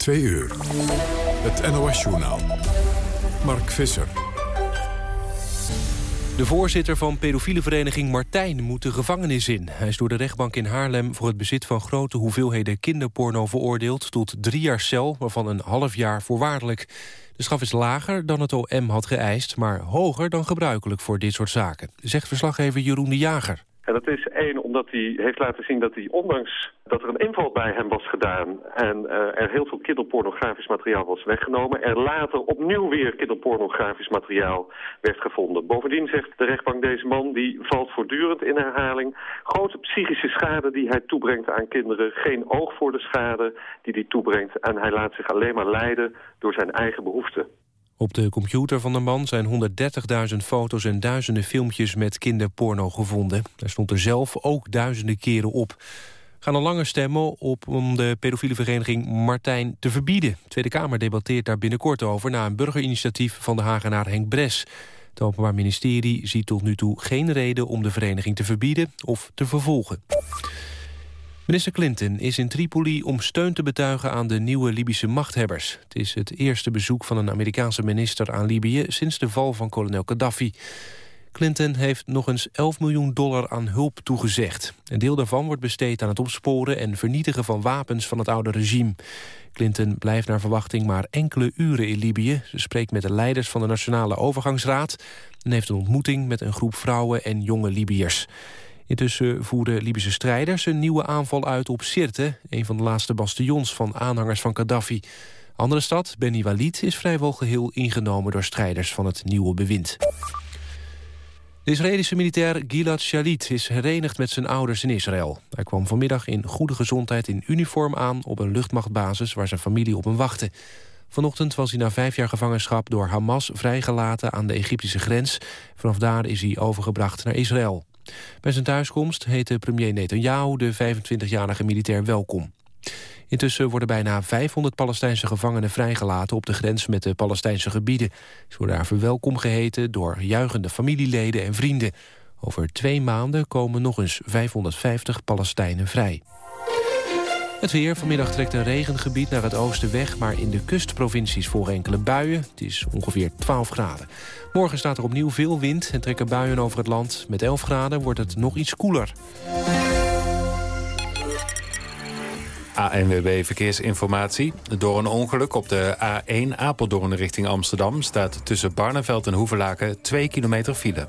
Twee uur. Het NOS-journaal. Mark Visser. De voorzitter van pedofiele vereniging Martijn moet de gevangenis in. Hij is door de rechtbank in Haarlem voor het bezit van grote hoeveelheden kinderporno veroordeeld tot drie jaar cel, waarvan een half jaar voorwaardelijk. De straf is lager dan het OM had geëist, maar hoger dan gebruikelijk voor dit soort zaken, zegt verslaggever Jeroen de Jager. En dat is één omdat hij heeft laten zien dat hij, ondanks dat er een inval bij hem was gedaan... en uh, er heel veel kinderpornografisch materiaal was weggenomen... er later opnieuw weer kinderpornografisch materiaal werd gevonden. Bovendien zegt de rechtbank deze man, die valt voortdurend in herhaling... grote psychische schade die hij toebrengt aan kinderen... geen oog voor de schade die hij toebrengt... en hij laat zich alleen maar leiden door zijn eigen behoeften. Op de computer van de man zijn 130.000 foto's en duizenden filmpjes met kinderporno gevonden. Hij stond er zelf ook duizenden keren op. Gaan al langer stemmen op om de pedofiele vereniging Martijn te verbieden. De Tweede Kamer debatteert daar binnenkort over... na een burgerinitiatief van de Hagenaar Henk Bres. Het Openbaar Ministerie ziet tot nu toe geen reden om de vereniging te verbieden of te vervolgen. Minister Clinton is in Tripoli om steun te betuigen aan de nieuwe Libische machthebbers. Het is het eerste bezoek van een Amerikaanse minister aan Libië sinds de val van kolonel Gaddafi. Clinton heeft nog eens 11 miljoen dollar aan hulp toegezegd. Een deel daarvan wordt besteed aan het opsporen en vernietigen van wapens van het oude regime. Clinton blijft naar verwachting maar enkele uren in Libië. Ze spreekt met de leiders van de Nationale Overgangsraad... en heeft een ontmoeting met een groep vrouwen en jonge Libiërs. Intussen voerden Libische strijders een nieuwe aanval uit op Sirte... een van de laatste bastions van aanhangers van Gaddafi. Andere stad, Beni Walid, is vrijwel geheel ingenomen... door strijders van het nieuwe bewind. De Israëlische militair Gilad Shalit is herenigd met zijn ouders in Israël. Hij kwam vanmiddag in goede gezondheid in uniform aan... op een luchtmachtbasis waar zijn familie op hem wachtte. Vanochtend was hij na vijf jaar gevangenschap door Hamas vrijgelaten aan de Egyptische grens. Vanaf daar is hij overgebracht naar Israël. Bij zijn thuiskomst heette premier Netanyahu de 25-jarige militair welkom. Intussen worden bijna 500 Palestijnse gevangenen vrijgelaten... op de grens met de Palestijnse gebieden. Ze worden daar verwelkom geheten door juichende familieleden en vrienden. Over twee maanden komen nog eens 550 Palestijnen vrij. Het weer. Vanmiddag trekt een regengebied naar het oosten weg... maar in de kustprovincies volgen enkele buien. Het is ongeveer 12 graden. Morgen staat er opnieuw veel wind en trekken buien over het land. Met 11 graden wordt het nog iets koeler. ANWB Verkeersinformatie. Door een ongeluk op de A1 Apeldoorn richting Amsterdam... staat tussen Barneveld en Hoevelaken 2 kilometer file.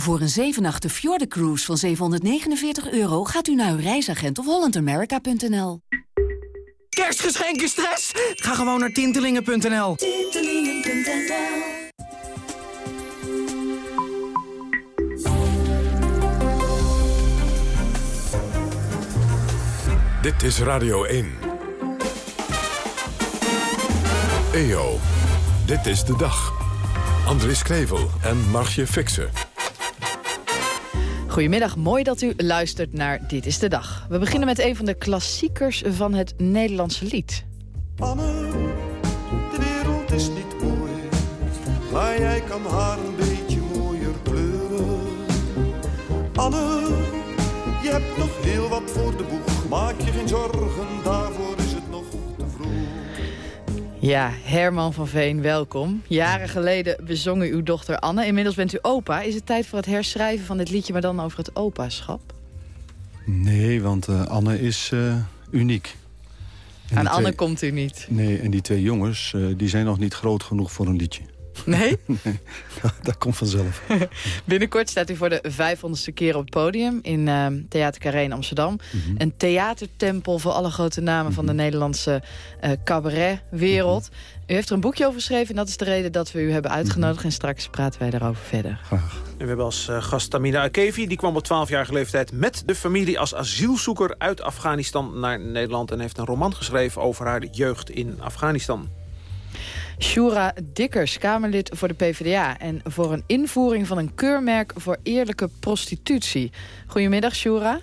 Voor een 7 nachten Cruise van 749 euro gaat u naar uw reisagent of hollandamerica.nl. Kerstgeschenken stress? Ga gewoon naar tintelingen.nl. Tintelingen.nl Dit is Radio 1. EO, dit is de dag. Andries Krevel en Margje Fixen. Goedemiddag, mooi dat u luistert naar Dit is de Dag. We beginnen met een van de klassiekers van het Nederlandse lied. Anne, de wereld is niet mooi, maar jij kan haar een beetje mooier kleuren. Anne, je hebt nog heel wat voor de boeg, maak je geen zorgen, daarvoor Ja, Herman van Veen, welkom. Jaren geleden bezong u uw dochter Anne. Inmiddels bent u opa. Is het tijd voor het herschrijven van dit liedje... maar dan over het opaschap? Nee, want uh, Anne is uh, uniek. En Aan Anne twee... komt u niet? Nee, en die twee jongens uh, die zijn nog niet groot genoeg voor een liedje. Nee? nee, dat komt vanzelf. Binnenkort staat u voor de 500ste keer op het podium in uh, Theater Carré in Amsterdam. Mm Een theatertempel voor alle grote namen mm -hmm. van de Nederlandse uh, cabaretwereld. Mm -hmm. U heeft er een boekje over geschreven en dat is de reden dat we u hebben uitgenodigd. En straks praten wij daarover verder. Graag. En we hebben als uh, gast Tamina Akevi. Die kwam op 12-jarige leeftijd met de familie als asielzoeker uit Afghanistan naar Nederland. En heeft een roman geschreven over haar jeugd in Afghanistan. Shura Dikkers, Kamerlid voor de PvdA... en voor een invoering van een keurmerk voor eerlijke prostitutie. Goedemiddag, Shura.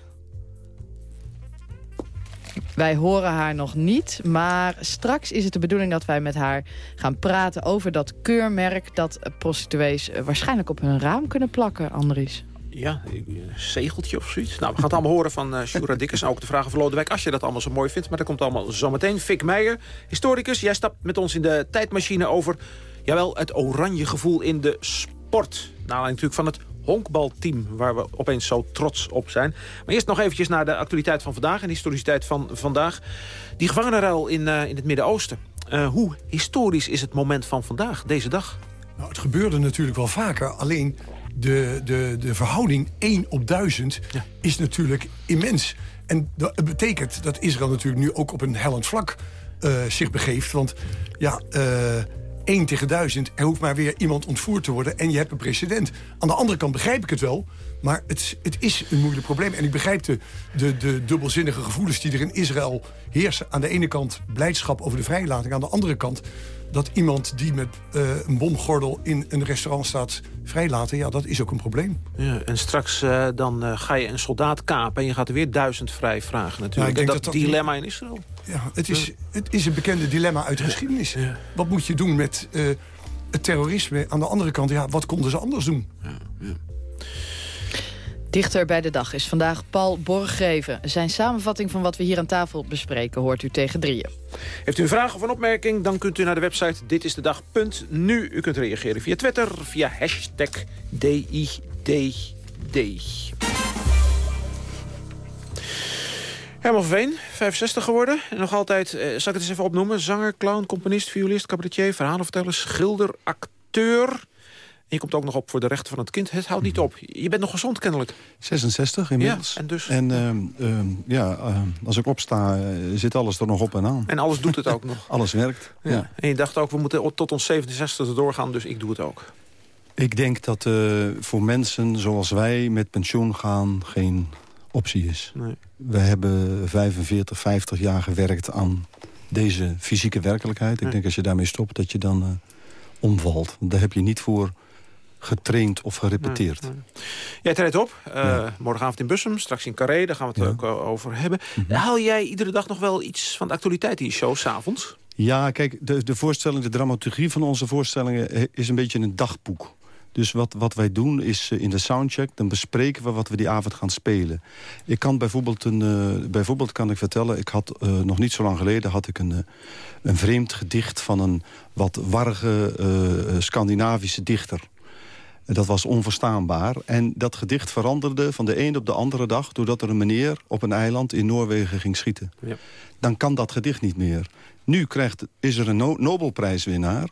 Wij horen haar nog niet, maar straks is het de bedoeling dat wij met haar gaan praten over dat keurmerk... dat prostituees waarschijnlijk op hun raam kunnen plakken, Andries. Ja, een zegeltje of zoiets. Nou, we gaan het allemaal horen van uh, Shura Dikkers. En ook de vragen van Lodewijk, als je dat allemaal zo mooi vindt. Maar dat komt allemaal zometeen. Fik Meijer, historicus. Jij stapt met ons in de tijdmachine over... jawel, het oranje gevoel in de sport. Nou, natuurlijk van het honkbalteam... waar we opeens zo trots op zijn. Maar eerst nog eventjes naar de actualiteit van vandaag... en de historiciteit van vandaag. Die gevangenenruil in, uh, in het Midden-Oosten. Hoe historisch is het moment van vandaag, deze dag? Nou, het gebeurde natuurlijk wel vaker. Alleen de, de, de verhouding 1 op 1000 ja. is natuurlijk immens. En dat betekent dat Israël natuurlijk nu ook op een hellend vlak uh, zich begeeft. Want ja, uh, 1 tegen 1000, er hoeft maar weer iemand ontvoerd te worden... en je hebt een precedent. Aan de andere kant begrijp ik het wel... maar het, het is een moeilijk probleem. En ik begrijp de, de, de dubbelzinnige gevoelens die er in Israël heersen. Aan de ene kant blijdschap over de vrijlating. Aan de andere kant dat iemand die met uh, een bomgordel in een restaurant staat vrijlaten... ja, dat is ook een probleem. Ja, en straks uh, dan uh, ga je een soldaat kapen... en je gaat er weer duizend vrij vragen natuurlijk. Ja, ik denk dat, dat, dat dilemma in Israël. Ja, het is, het is een bekende dilemma uit de geschiedenis. Ja. Wat moet je doen met het terrorisme? Aan de andere kant, ja, wat konden ze anders doen? Ja, Dichter bij de dag is vandaag Paul Borggeven. Zijn samenvatting van wat we hier aan tafel bespreken hoort u tegen drieën. Heeft u een vraag of een opmerking, dan kunt u naar de website ditistedag.nu. U kunt reageren via Twitter, via hashtag DIDD. Herman Veen, 65 geworden. En nog altijd, eh, zal ik het eens even opnoemen... zanger, clown, componist, violist, cabaretier, verhalenverteller... schilder, acteur... Je komt ook nog op voor de rechten van het kind. Het houdt niet op. Je bent nog gezond kennelijk. 66 inmiddels. Ja, en dus? En uh, uh, ja, uh, als ik opsta, zit alles er nog op en aan. En alles doet het ook nog? alles werkt, ja. ja. En je dacht ook, we moeten tot ons 67 doorgaan, dus ik doe het ook. Ik denk dat voor mensen zoals wij met pensioen gaan geen optie is. Nee. We hebben 45, 50 jaar gewerkt aan deze fysieke werkelijkheid. Ik nee. denk als je daarmee stopt, dat je dan omvalt. Daar heb je niet voor getraind of gerepeteerd. Ja, ja. Jij treedt op, uh, ja. morgenavond in Bussum, straks in Carré, daar gaan we het ook over hebben. Mm -hmm. Haal jij iedere dag nog wel iets van de actualiteit in je show, s'avonds? Ja, kijk, de, de voorstelling, de dramaturgie van onze voorstellingen is een beetje een dagboek. Dus wat, wat wij doen is in de soundcheck, dan bespreken we wat we die avond gaan spelen. Ik kan bijvoorbeeld, een, uh, bijvoorbeeld kan ik vertellen, ik had uh, nog niet zo lang geleden had ik een, uh, een vreemd gedicht van een wat warge Scandinavische dichter. Dat was onverstaanbaar. En dat gedicht veranderde van de een op de andere dag... doordat er een meneer op een eiland in Noorwegen ging schieten. Ja. Dan kan dat gedicht niet meer. Nu krijgt, is er een no Nobelprijswinnaar.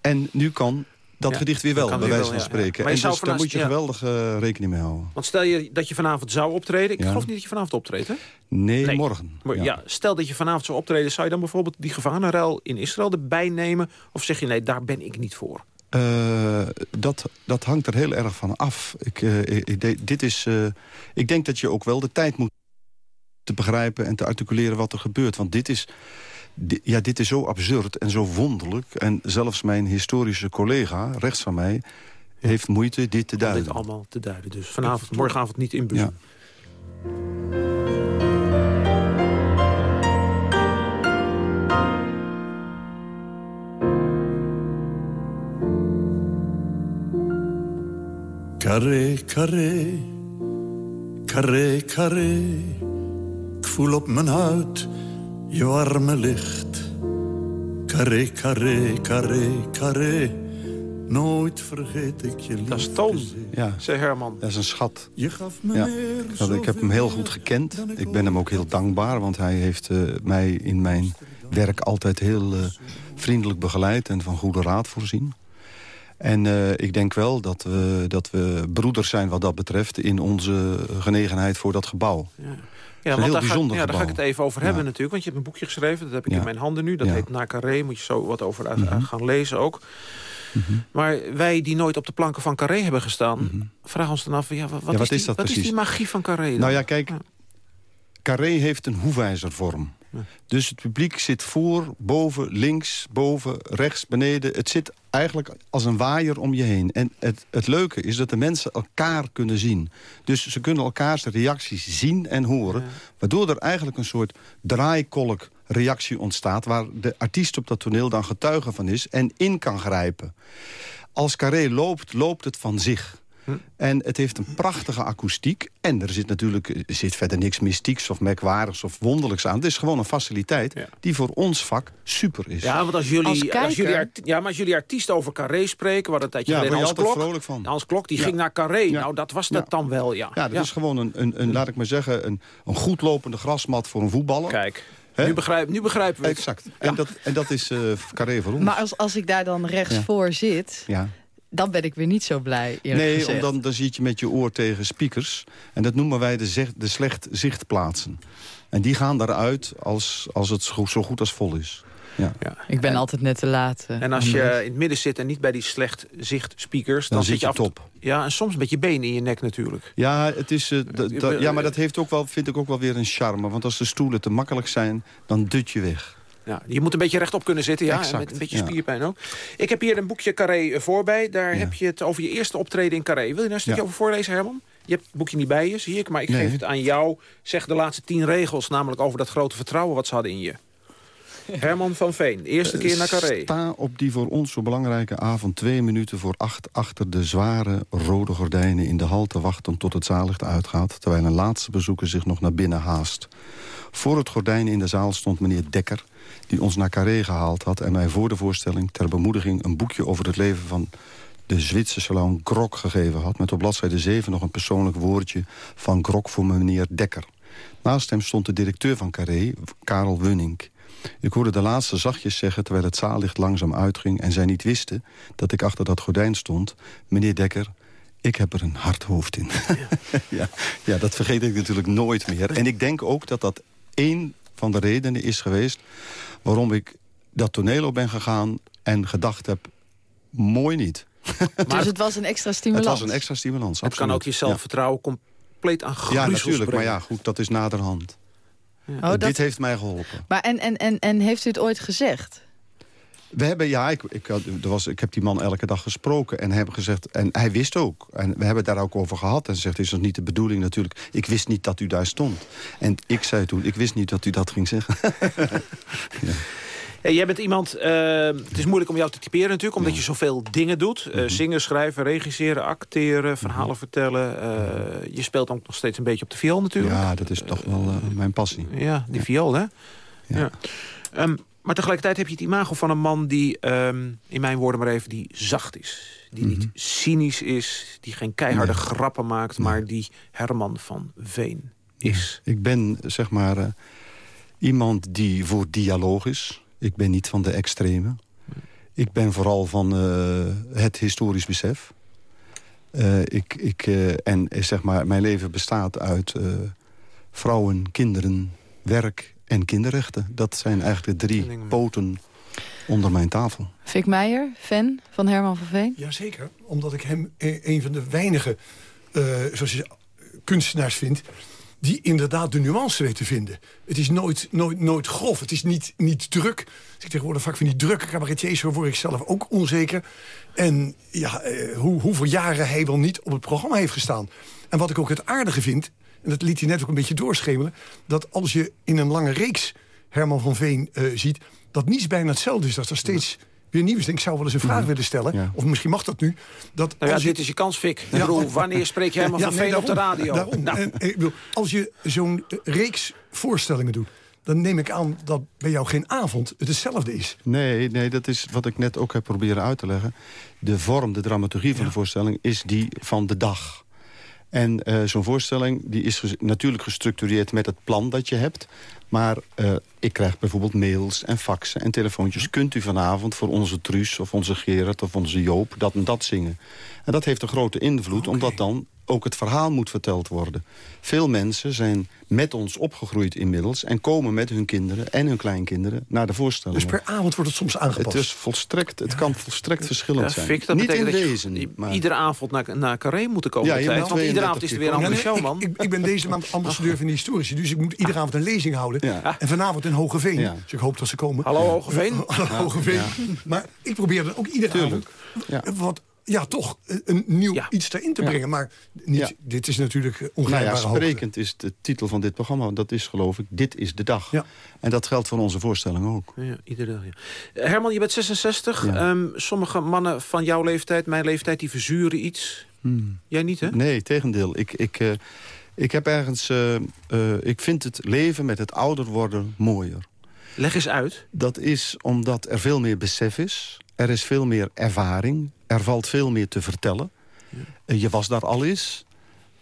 En nu kan dat ja, gedicht weer wel, bij wijze van spreken. Ja. En dus daar moet je geweldig uh, rekening mee houden. Want stel je dat je vanavond zou optreden. Ik geloof niet dat je vanavond optreedt, hè? Nee, nee. morgen. Maar, ja. stel dat je vanavond zou optreden... zou je dan bijvoorbeeld die gevangenenruil in Israël erbij nemen? Of zeg je nee, daar ben ik niet voor? Uh, dat, dat hangt er heel erg van af. Ik, uh, ik, dit is, uh, ik denk dat je ook wel de tijd moet te begrijpen en te articuleren wat er gebeurt. Want dit is, di ja, dit is zo absurd en zo wonderlijk. En zelfs mijn historische collega, rechts van mij... heeft moeite dit te duiden. dit allemaal te duiden. Dus vanavond, morgenavond niet in Bussen. Ja. Carré, carré, carré, carré. Ik voel op mijn huid je warme licht. Carré, carré, carré, carré. Nooit vergeet ik je lief. Dat is Toon, ja. zei Herman. Dat is een schat. Je gaf me ja. meer ik heb hem heel goed gekend. Ik ben hem ook heel dankbaar, want hij heeft uh, mij in mijn werk altijd heel uh, vriendelijk begeleid... en van goede raad voorzien. En uh, ik denk wel dat we, dat we broeders zijn wat dat betreft... in onze genegenheid voor dat gebouw. Ja. Ja, want daar ga, ja, daar ga ik het even over hebben natuurlijk. Want je hebt een boekje geschreven, dat heb ik in mijn handen nu. Dat heet Na Carré, moet je zo wat over mm -hmm. gaan lezen ook. Mm -hmm. Maar wij die nooit op de planken van Carré hebben gestaan... Mm -hmm. vragen ons dan af, ja, wat, wat, is, die, is, dat wat is die magie van Carré dan? Nou ja, kijk, Carré heeft een hoefijzervorm. Dus het publiek zit voor, boven, links, boven, rechts, beneden. Het zit eigenlijk als een waaier om je heen. En het, het leuke is dat de mensen elkaar kunnen zien. Dus ze kunnen elkaars reacties zien en horen. Waardoor er eigenlijk een soort draaikolk reactie ontstaat... waar de artiest op dat toneel dan getuige van is en in kan grijpen. Als Carré loopt, loopt het van zich. Hm. En het heeft een prachtige akoestiek. En er zit natuurlijk er zit verder niks mystieks of merkwaardigs of wonderlijks aan. Het is gewoon een faciliteit die voor ons vak super is. Ja, want als jullie, als, jullie, ja, maar als jullie artiesten over Carré spreken... wat een tijdje ja, Hans Klok, vrolijk van. Hans Klok, die ging naar Carré. Nou, dat was dat dan wel, ja. Ja, dat is gewoon een, een, een, laat ik maar zeggen... een, een goed lopende grasmat voor een voetballer. Kijk. Nu, begrijp, nu begrijpen we het. Exact. En, dat, en dat is uh, Carré voor ons. Maar als, als ik daar dan rechts voor zit... Ja dan ben ik weer niet zo blij, Nee, omdat dan, dan zit je met je oor tegen speakers. En dat noemen wij de, de slecht zichtplaatsen. En die gaan daaruit als, als het zo goed als vol is. Ja. ja. Ik ben altijd net te laat. Uh, en als je in het midden zit en niet bij die slecht zicht speakers... Dan, dan zit je, af top. Ja, en soms met je benen in je nek natuurlijk. Ja, het is, uh, ja maar dat heeft ook wel, vind ik ook wel weer een charme. Want als de stoelen te makkelijk zijn, dan dut je weg. Ja, je moet een beetje rechtop kunnen zitten, ja, met een beetje spierpijn ook. Ik heb hier een boekje Carré eh, voorbij. Daar heb je het over je eerste optreden in Carré. Wil je daar een stukje over voorlezen, Herman? Je hebt het boekje niet bij je, zie ik. Maar ik geef het aan jou. Zeg de laatste tien regels, namelijk over dat grote vertrouwen wat ze hadden in je. Herman van Veen, eerste keer naar Carré. Sta op die voor ons zo belangrijke avond twee minuten voor acht... achter de zware rode gordijnen in de hal te wachten tot het zaallicht uitgaat... terwijl een laatste bezoeker zich nog naar binnen haast. Voor het gordijn in de zaal stond meneer Dekker die ons naar Carré gehaald had... en mij voor de voorstelling ter bemoediging een boekje over het leven van de Zwitserse salon Grok gegeven had... met op bladzijde 7 nog een persoonlijk woordje van Grok voor meneer Dekker. Naast hem stond de directeur van Carré, Karel Wunning. Ik hoorde de laatste zachtjes zeggen terwijl het zaallicht langzaam uitging... en zij niet wisten dat ik achter dat gordijn stond. Meneer Dekker, ik heb er een hard hoofd in. Ja. ja, ja, dat vergeet ik natuurlijk nooit meer. En ik denk ook dat dat één van de redenen is geweest waarom ik dat toneel op ben gegaan en gedacht heb, mooi niet. dus het was een extra stimulans? Het was een extra stimulans, Het kan ook je zelfvertrouwen compleet aan Ja, natuurlijk, maar ja, goed, dat is naderhand. Ja. Oh, Dit heeft mij geholpen. Maar en, en, en, en heeft u het ooit gezegd? We hebben, ja, ik, ik, er was, ik heb die man elke dag gesproken en hebben gezegd... en hij wist ook, en we hebben daar ook over gehad... en ze zegt, is dat niet de bedoeling natuurlijk... ik wist niet dat u daar stond. En ik zei toen, ik wist niet dat u dat ging zeggen. ja. Hey, jij bent iemand, uh, het is moeilijk om jou te typeren natuurlijk... omdat je zoveel dingen doet. Uh, Zingen, schrijven, regisseren, acteren, verhalen mhm. vertellen. Uh, je speelt ook nog steeds een beetje op de viool natuurlijk. Ja, dat is toch wel mijn passie. Ja, die viool, hè? Ja. Um, maar tegelijkertijd heb je het imago van een man die, um, in mijn woorden maar even, die zacht is. Die niet mhm. cynisch is, die geen keiharde grappen maakt, maar die Herman van Veen is. Ik ben, zeg maar, uh, iemand die voor dialoog is. Ik ben niet van de extreme. Ik ben vooral van uh, het historisch besef. Uh, ik, ik, en zeg maar, mijn leven bestaat uit vrouwen, kinderen, werk en kinderrechten. Dat zijn eigenlijk de drie poten onder mijn tafel. Fik Meijer, fan van Herman van Veen? Jazeker, omdat ik hem e- een van de weinige uh, zoals je, kunstenaars vind die inderdaad de nuance weet te vinden. Het is nooit, nooit, nooit grof, het is niet, niet druk. Als ik tegenwoordig vaak van die drukke cabaretiers word ik zelf ook onzeker. En ja, uh, hoe, hoeveel jaren hij wel niet op het programma heeft gestaan. En wat ik ook het aardige vind en dat liet hij net ook een beetje doorschemeren... dat als je in een lange reeks Herman van Veen uh, ziet... dat niets bijna hetzelfde is. Dat er steeds weer nieuw is. Ik zou wel eens een vraag willen stellen. Of misschien mag dat nu. Dat nou ja, dit is je kans, Fik. Ja. Bedoel, wanneer spreek je Herman van Veen op de radio? Daarom. Nou. En, ik bedoel, als je zo'n eh, reeks voorstellingen doet dan neem ik aan dat bij jou geen avond hetzelfde is. Nee, nee, dat is wat ik net ook heb proberen uit te leggen. De vorm, de dramaturgie van de voorstelling is die van de dag. En uh, zo'n voorstelling die is ges natuurlijk gestructureerd met het plan dat je hebt. Maar uh, ik krijg bijvoorbeeld mails en faxen en telefoontjes. Kunt u vanavond voor onze Truus of onze Gerard of onze Joop dat en dat zingen? En dat heeft een grote invloed, okay. omdat dan ook het verhaal moet verteld worden. Veel mensen zijn met ons opgegroeid inmiddels... en komen met hun kinderen en hun kleinkinderen naar de voorstelling. Dus per avond wordt het soms aangepast? Het, is volstrekt, het ja. kan volstrekt verschillend ja, zijn. dat Niet in dat wezen. Je, maar... Iedere avond naar, naar Carré moeten komen. Ja, je tijd, want iedere avond is er weer een andere show, man. Ik, ik, ik, ben deze maand ambassadeur van de historici... dus ik moet iedere avond een lezing houden. Ja. En vanavond in Hogeveen. Ja. Dus ik hoop dat ze komen. Hallo Hogeveen. Hallo Hogeveen. Maar ik probeer dan ook iedere Tuurlijk. avond... Wat ja, toch een nieuw ja. iets erin te brengen. Ja. Maar niet, ja. dit is natuurlijk ongrijpbare nou ja, Sprekend is de titel van dit programma. Dat is geloof ik, dit is de dag. En dat geldt voor onze voorstelling ook. Ja, iedere dag, Herman, je bent 66. Um, sommige mannen van jouw leeftijd, mijn leeftijd, die verzuren iets. Hmm. Jij niet, hè? Nee, tegendeel. Ik, ik, uh, ik heb ergens... Uh, uh, ik vind het leven met het ouder worden mooier. Leg eens uit. Dat is omdat er veel meer besef is. Er is veel meer ervaring. Er valt veel meer te vertellen. Ja. Je was daar al eens.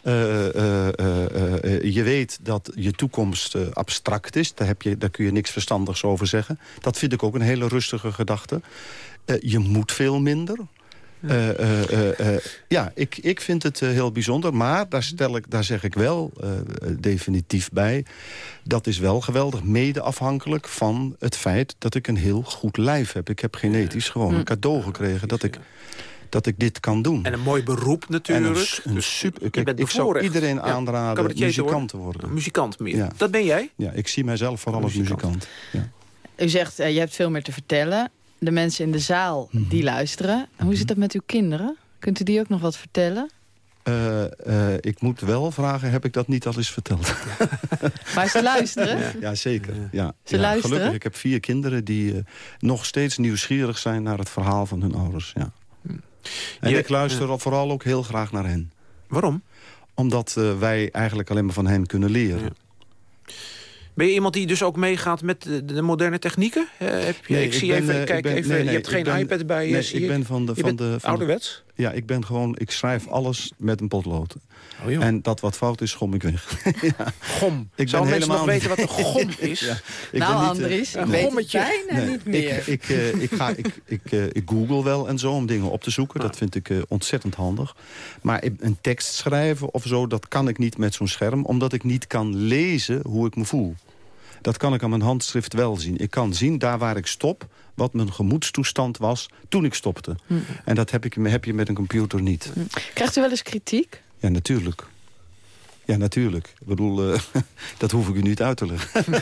Uh, uh, je weet dat je toekomst abstract is. Daar, heb je, daar kun je niks verstandigs over zeggen. Dat vind ik ook een hele rustige gedachte. je moet veel minder. Ja, ja ik, ik vind het heel bijzonder. Maar daar, stel ik, daar zeg ik wel definitief bij... dat is wel geweldig mede afhankelijk van het feit... dat ik een heel goed lijf heb. Ik heb genetisch gewoon een cadeau gekregen... dat ik dat ik dit kan doen. En een mooi beroep natuurlijk. En een, een super, kijk, ik zou iedereen aanraden ja, muzikant te worden. Muzikant meer. Ja. Dat ben jij? Ja, ik zie mijzelf vooral als muzikant. Ja. U zegt, uh, je hebt veel meer te vertellen. De mensen in de zaal, Mhm. die luisteren. Hoe zit dat met uw kinderen? Kunt u die ook nog wat vertellen? Uh, uh, ik moet wel vragen, heb ik dat niet al eens verteld? Maar ze luisteren? Ja, ja zeker. Ja. Ze ja, luisteren? Gelukkig, ik heb vier kinderen die uh, nog steeds nieuwsgierig zijn... naar het verhaal van hun ouders. Ja. En Je- ik luister vooral ook heel graag naar hen. Waarom? Omdat uh, wij eigenlijk alleen maar van hen kunnen leren. Ben je iemand die dus ook meegaat met de, de moderne technieken? Uh, heb je, Nee, ik, zie ben, even, eh, ik kijk ben- even, nee, je hebt geen ben- iPad bij je. ik ben van de- Je van bent de- van de- ouderwets? Ja, ik ben gewoon, ik schrijf alles met een potlood. Oh, joh. en dat wat fout is, schom ik weg. ja. Gom. Ik Zou ben mensen nog helemaal weten wat een gom is? Ja, ik nou, ben niet, eh, Andries, een gommetje. bijna Nee, niet meer. Ik, ik, eh, ik, ga, ik, ik, eh, ik google wel en zo om dingen op te zoeken. Dat vind ik eh, ontzettend handig. Maar een tekst schrijven of zo, dat kan ik niet met zo'n scherm. Omdat ik niet kan lezen hoe ik me voel. Dat kan ik aan mijn handschrift wel zien. Ik kan zien daar waar ik stop, wat mijn gemoedstoestand was toen ik stopte. Hm. En dat heb, ik, heb je met een computer niet. Krijgt u wel eens kritiek? Ja, natuurlijk. Ja, natuurlijk. Ik bedoel, eh, dat hoef ik u niet uit te leggen.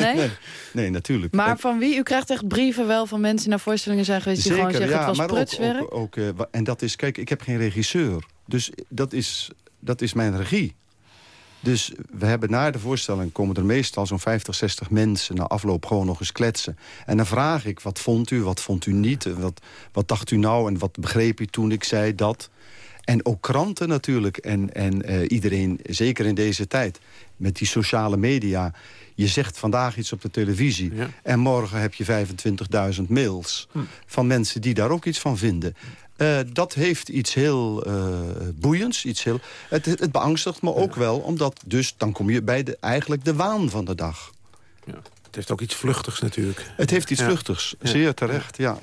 Nee? nee, nee, natuurlijk. Maar van wie? U krijgt echt brieven wel van mensen die naar voorstellingen zijn geweest... die gewoon zeggen het was ook, prutswerk? ook, ook, eh, en dat is, kijk, ik heb geen regisseur. Dus dat is, dat is mijn regie. Dus we hebben na de voorstelling komen er meestal zo'n 50, 60 mensen... na afloop gewoon nog eens kletsen. En dan vraag ik, wat vond u, wat vond u niet? Wat, wat dacht u nou en wat begreep u toen ik zei dat? En ook kranten natuurlijk. En, en eh, iedereen, zeker in deze tijd, met die sociale media... je zegt vandaag iets op de televisie... Ja. en morgen heb je 25.000 mails... van mensen die daar ook iets van vinden. Eh, dat heeft iets heel eh, boeiends. Iets heel, het, het beangstigt me ook wel, omdat dus dan kom je bij de, eigenlijk de waan van de dag. Ja. Het heeft ook iets vluchtigs natuurlijk. Het heeft iets Ja. vluchtigs, zeer terecht, ja.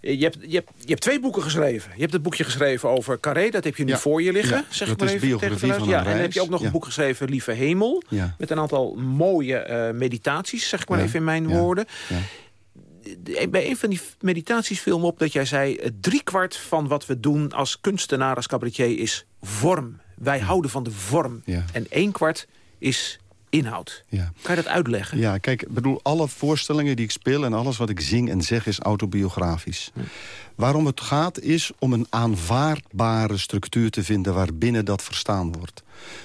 Je hebt, je, hebt, je hebt twee boeken geschreven. Je hebt het boekje geschreven over Carré. Dat heb je nu voor je liggen, zeg dat maar is even biografie van Ja, en dan heb je ook nog een boek geschreven, Lieve Hemel. Met een aantal mooie eh, meditaties, zeg ik maar even in mijn Ja. woorden. De- Bij een van die meditaties viel me op dat jij zei... eh, driekwart van wat we doen als kunstenaar, als cabaretier, is vorm. Wij houden van de vorm. Ja. En één kwart is inhoud. Ja. Kan je dat uitleggen? Ja, kijk, ik bedoel, alle voorstellingen die ik speel... en alles wat ik zing en zeg is autobiografisch. Waarom het gaat is om een aanvaardbare structuur te vinden... waarbinnen dat verstaan wordt.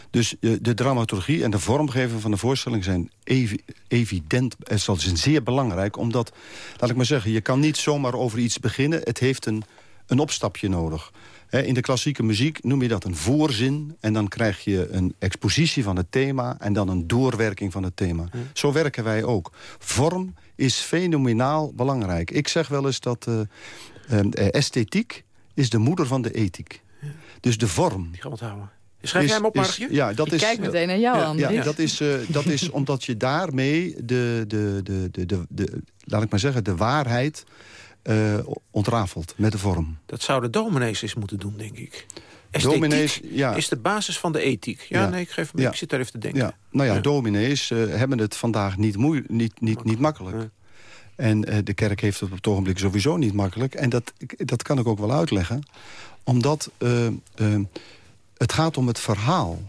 Dus eh, de dramaturgie en de vormgeving van de voorstelling zijn evi evident... Het zijn zeer belangrijk, omdat, laat ik maar zeggen... je kan niet zomaar over iets beginnen. Het heeft een, een opstapje nodig. In de klassieke muziek noem je dat een voorzin... en dan krijg je een expositie van het thema... en dan een doorwerking van het thema. Zo werken wij ook. Vorm is fenomenaal belangrijk. Ik zeg wel eens dat eh, eh, esthetiek is de moeder van de ethiek. Dus de vorm. Die gaan we onthouden. Schrijf jij hem op, Margje? Ja, dat Ik is, kijk meteen naar jou, ja, dat, is, eh, dat is omdat je daarmee de, de, de, de, de, de, laat ik maar zeggen, de waarheid eh, ontrafelt met de vorm. Dat zouden dominees eens moeten doen, denk ik. Esthetiek Dominees, ja. is de basis van de ethiek. Ja, Ja. nee, ik, geef, Ja. ik zit daar even te denken. Ja, nou ja, dominees eh, hebben het vandaag niet, moe niet, niet, niet makkelijk. En eh, de kerk heeft het op het ogenblik sowieso niet makkelijk. En dat, dat kan ik ook wel uitleggen. Omdat het gaat om het verhaal.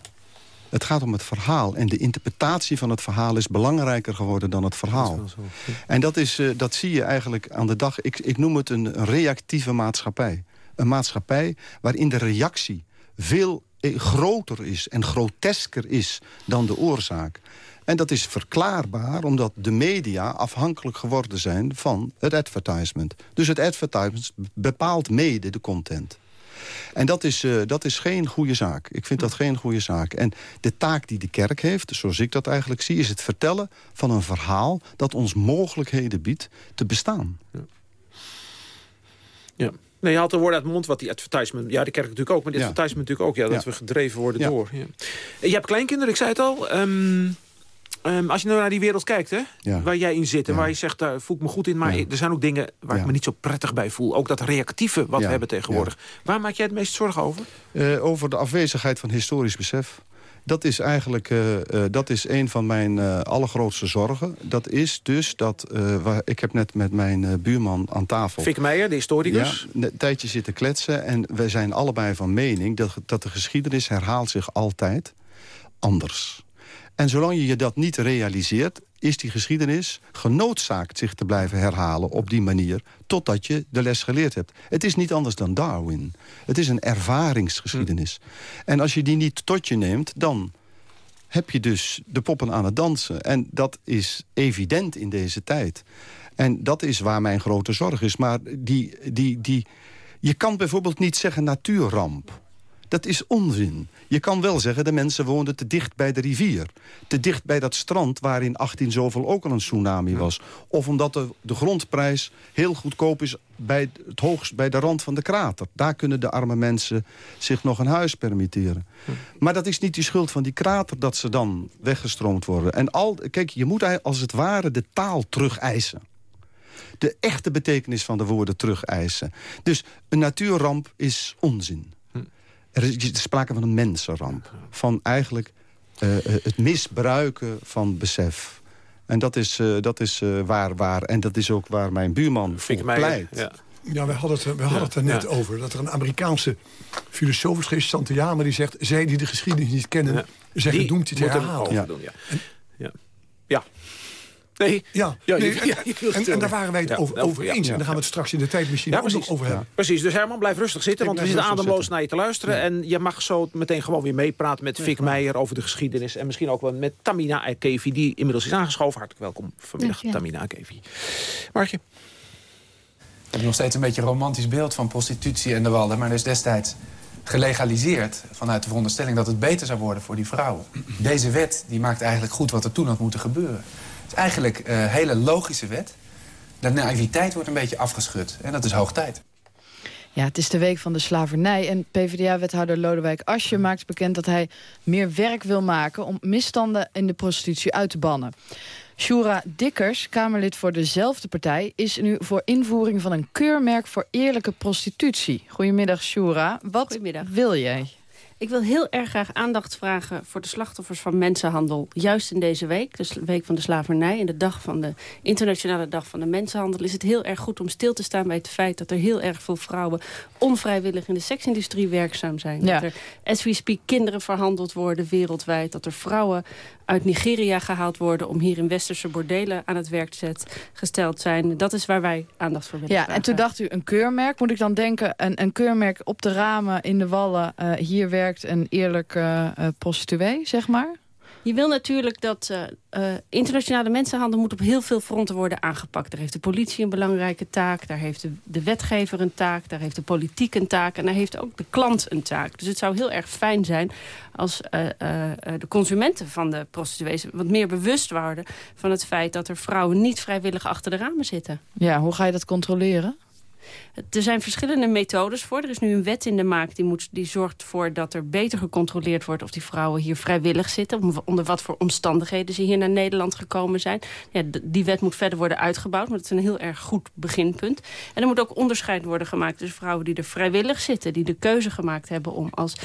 Het gaat om het verhaal. En de interpretatie van het verhaal is belangrijker geworden dan het verhaal. En dat, is, eh, dat zie je eigenlijk aan de dag. Ik, ik noem het een, reactieve maatschappij. Een maatschappij waarin de reactie veel eh, groter is en grotesker is dan de oorzaak. En dat is verklaarbaar omdat de media afhankelijk geworden zijn van het advertisement. Dus het advertisement bepaalt mede de content. En dat is, eh, dat is geen goede zaak. Ik vind dat geen goede zaak. En de taak die de kerk heeft, zoals ik dat eigenlijk zie... is het vertellen van een verhaal dat ons mogelijkheden biedt te bestaan. Ja. Nee, je haalt de woorden uit mond wat die advertisement... Ja, de kerk natuurlijk ook, maar die Ja. advertisement natuurlijk ook. Ja, dat Ja. we gedreven worden Ja. door. Ja. Je hebt kleinkinderen, ik zei het al. Ehm, ehm, als je nou naar die wereld kijkt, hè, Ja. waar jij in zit... en Ja. waar je zegt, daar voel ik me goed in... maar Ja. er zijn ook dingen waar ik me niet zo prettig bij voel. Ook dat reactieve wat we hebben tegenwoordig. Waar maak jij het meest zorgen over? Eh, over de afwezigheid van historisch besef. Dat is eigenlijk eh, eh, dat is een van mijn allergrootste zorgen. Dat is dus dat... waar, ik heb net met mijn buurman aan tafel... Fik Meijer, de historicus. Ja, een tijdje zitten kletsen. En wij zijn allebei van mening dat, dat de geschiedenis herhaalt zich altijd anders. En zolang je je dat niet realiseert... is die geschiedenis genoodzaakt zich te blijven herhalen op die manier... totdat je de les geleerd hebt. Het is niet anders dan Darwin. Het is een ervaringsgeschiedenis. En als je die niet tot je neemt, dan heb je dus de poppen aan het dansen. En dat is evident in deze tijd. En dat is waar mijn grote zorg is. Maar die, die, die, je kan bijvoorbeeld niet zeggen natuurramp. Dat is onzin. Je kan wel zeggen, de mensen woonden te dicht bij de rivier. Te dicht bij dat strand waar in 18 zoveel ook al een tsunami was. Of omdat de, de grondprijs heel goedkoop is bij, het hoogst, bij de rand van de krater. Daar kunnen de arme mensen zich nog een huis permitteren. Maar dat is niet de schuld van die krater dat ze dan weggestroomd worden. En al, kijk, je moet als het ware de taal terugeisen de echte betekenis van de woorden terugeisen. Dus een natuurramp is onzin. Er is sprake van een mensenramp. Van eigenlijk eh, eh, het misbruiken van besef. En dat is, eh, dat is eh, waar, waar. En dat is ook waar mijn buurman voor pleit. Ja. Ja, we hadden het, we hadden het er net ja. over. Dat er een Amerikaanse filosoof is geweest, Santayama... die zegt, zij die de geschiedenis niet kennen... Ja. zijn Die gedoemd te herhalen. overdoen, ja. Ja. Ja. Nee. Ja, Ja, nee, en- ja, en, daar waren wij het Ja, over, over, eens. Ja. En daar gaan we het straks in de tijdmachine ook nog over hebben. Precies, dus Herman, blijf rustig zitten, Ik want we zitten ademloos zitten. naar je te luisteren. En je mag zo meteen gewoon weer meepraten met Fik Meijer over de geschiedenis. En misschien ook wel met Tamina Akevi, die inmiddels is aangeschoven. Hartelijk welkom vanmiddag. Tamina Akevi. Margje? Ik heb nog steeds een beetje een romantisch beeld van prostitutie en de walden. Maar er is destijds gelegaliseerd vanuit de veronderstelling dat het beter zou worden voor die vrouwen. Deze wet die maakt eigenlijk goed wat er toen had moeten gebeuren. Het is eigenlijk eh, een hele logische wet. De naïviteit wordt een beetje afgeschud. En dat is hoog tijd. Ja, het is de week van de slavernij. En PvdA-wethouder Lodewijk Asje maakt bekend dat hij meer werk wil maken... om misstanden in de prostitutie uit te bannen. Shura Dikkers, Kamerlid voor dezelfde partij... is nu voor invoering van een keurmerk voor eerlijke prostitutie. Goedemiddag, Shura. Wat Goedemiddag. wil jij? Ik wil heel erg graag aandacht vragen voor de slachtoffers van mensenhandel. Juist in deze week, de week van de slavernij... en de dag van de internationale dag van de mensenhandel... is het heel erg goed om stil te staan bij het feit... dat er heel erg veel vrouwen onvrijwillig in de seksindustrie werkzaam zijn. Ja. Dat er, as we speak, kinderen verhandeld worden wereldwijd. Dat er vrouwen uit Nigeria gehaald worden... om hier in westerse bordelen aan het werk zet, gesteld zijn. Dat is waar wij aandacht voor willen Ja, vragen. en toen dacht u een keurmerk. Moet ik dan denken, een, een keurmerk op de ramen in de wallen... eh, hier werkt een eerlijke eh, prostituee, zeg maar? Je wil natuurlijk dat eh, eh, internationale mensenhandel moet op heel veel fronten worden aangepakt. Daar heeft de politie een belangrijke taak, daar heeft de, de wetgever een taak, daar heeft de politiek een taak en daar heeft ook de klant een taak. Dus het zou heel erg fijn zijn als eh, de consumenten van de prostituees wat meer bewust worden van het feit dat er vrouwen niet vrijwillig achter de ramen zitten. Ja, hoe ga je dat controleren? Er zijn verschillende methodes voor. Er is nu een wet in de maak die, moet, die zorgt voor dat er beter gecontroleerd wordt... of die vrouwen hier vrijwillig zitten. Onder wat voor omstandigheden ze hier naar Nederland gekomen zijn. Ja, die wet moet verder worden uitgebouwd. Maar dat is een heel erg goed beginpunt. En er moet ook onderscheid worden gemaakt tussen vrouwen die er vrijwillig zitten. Die de keuze gemaakt hebben om als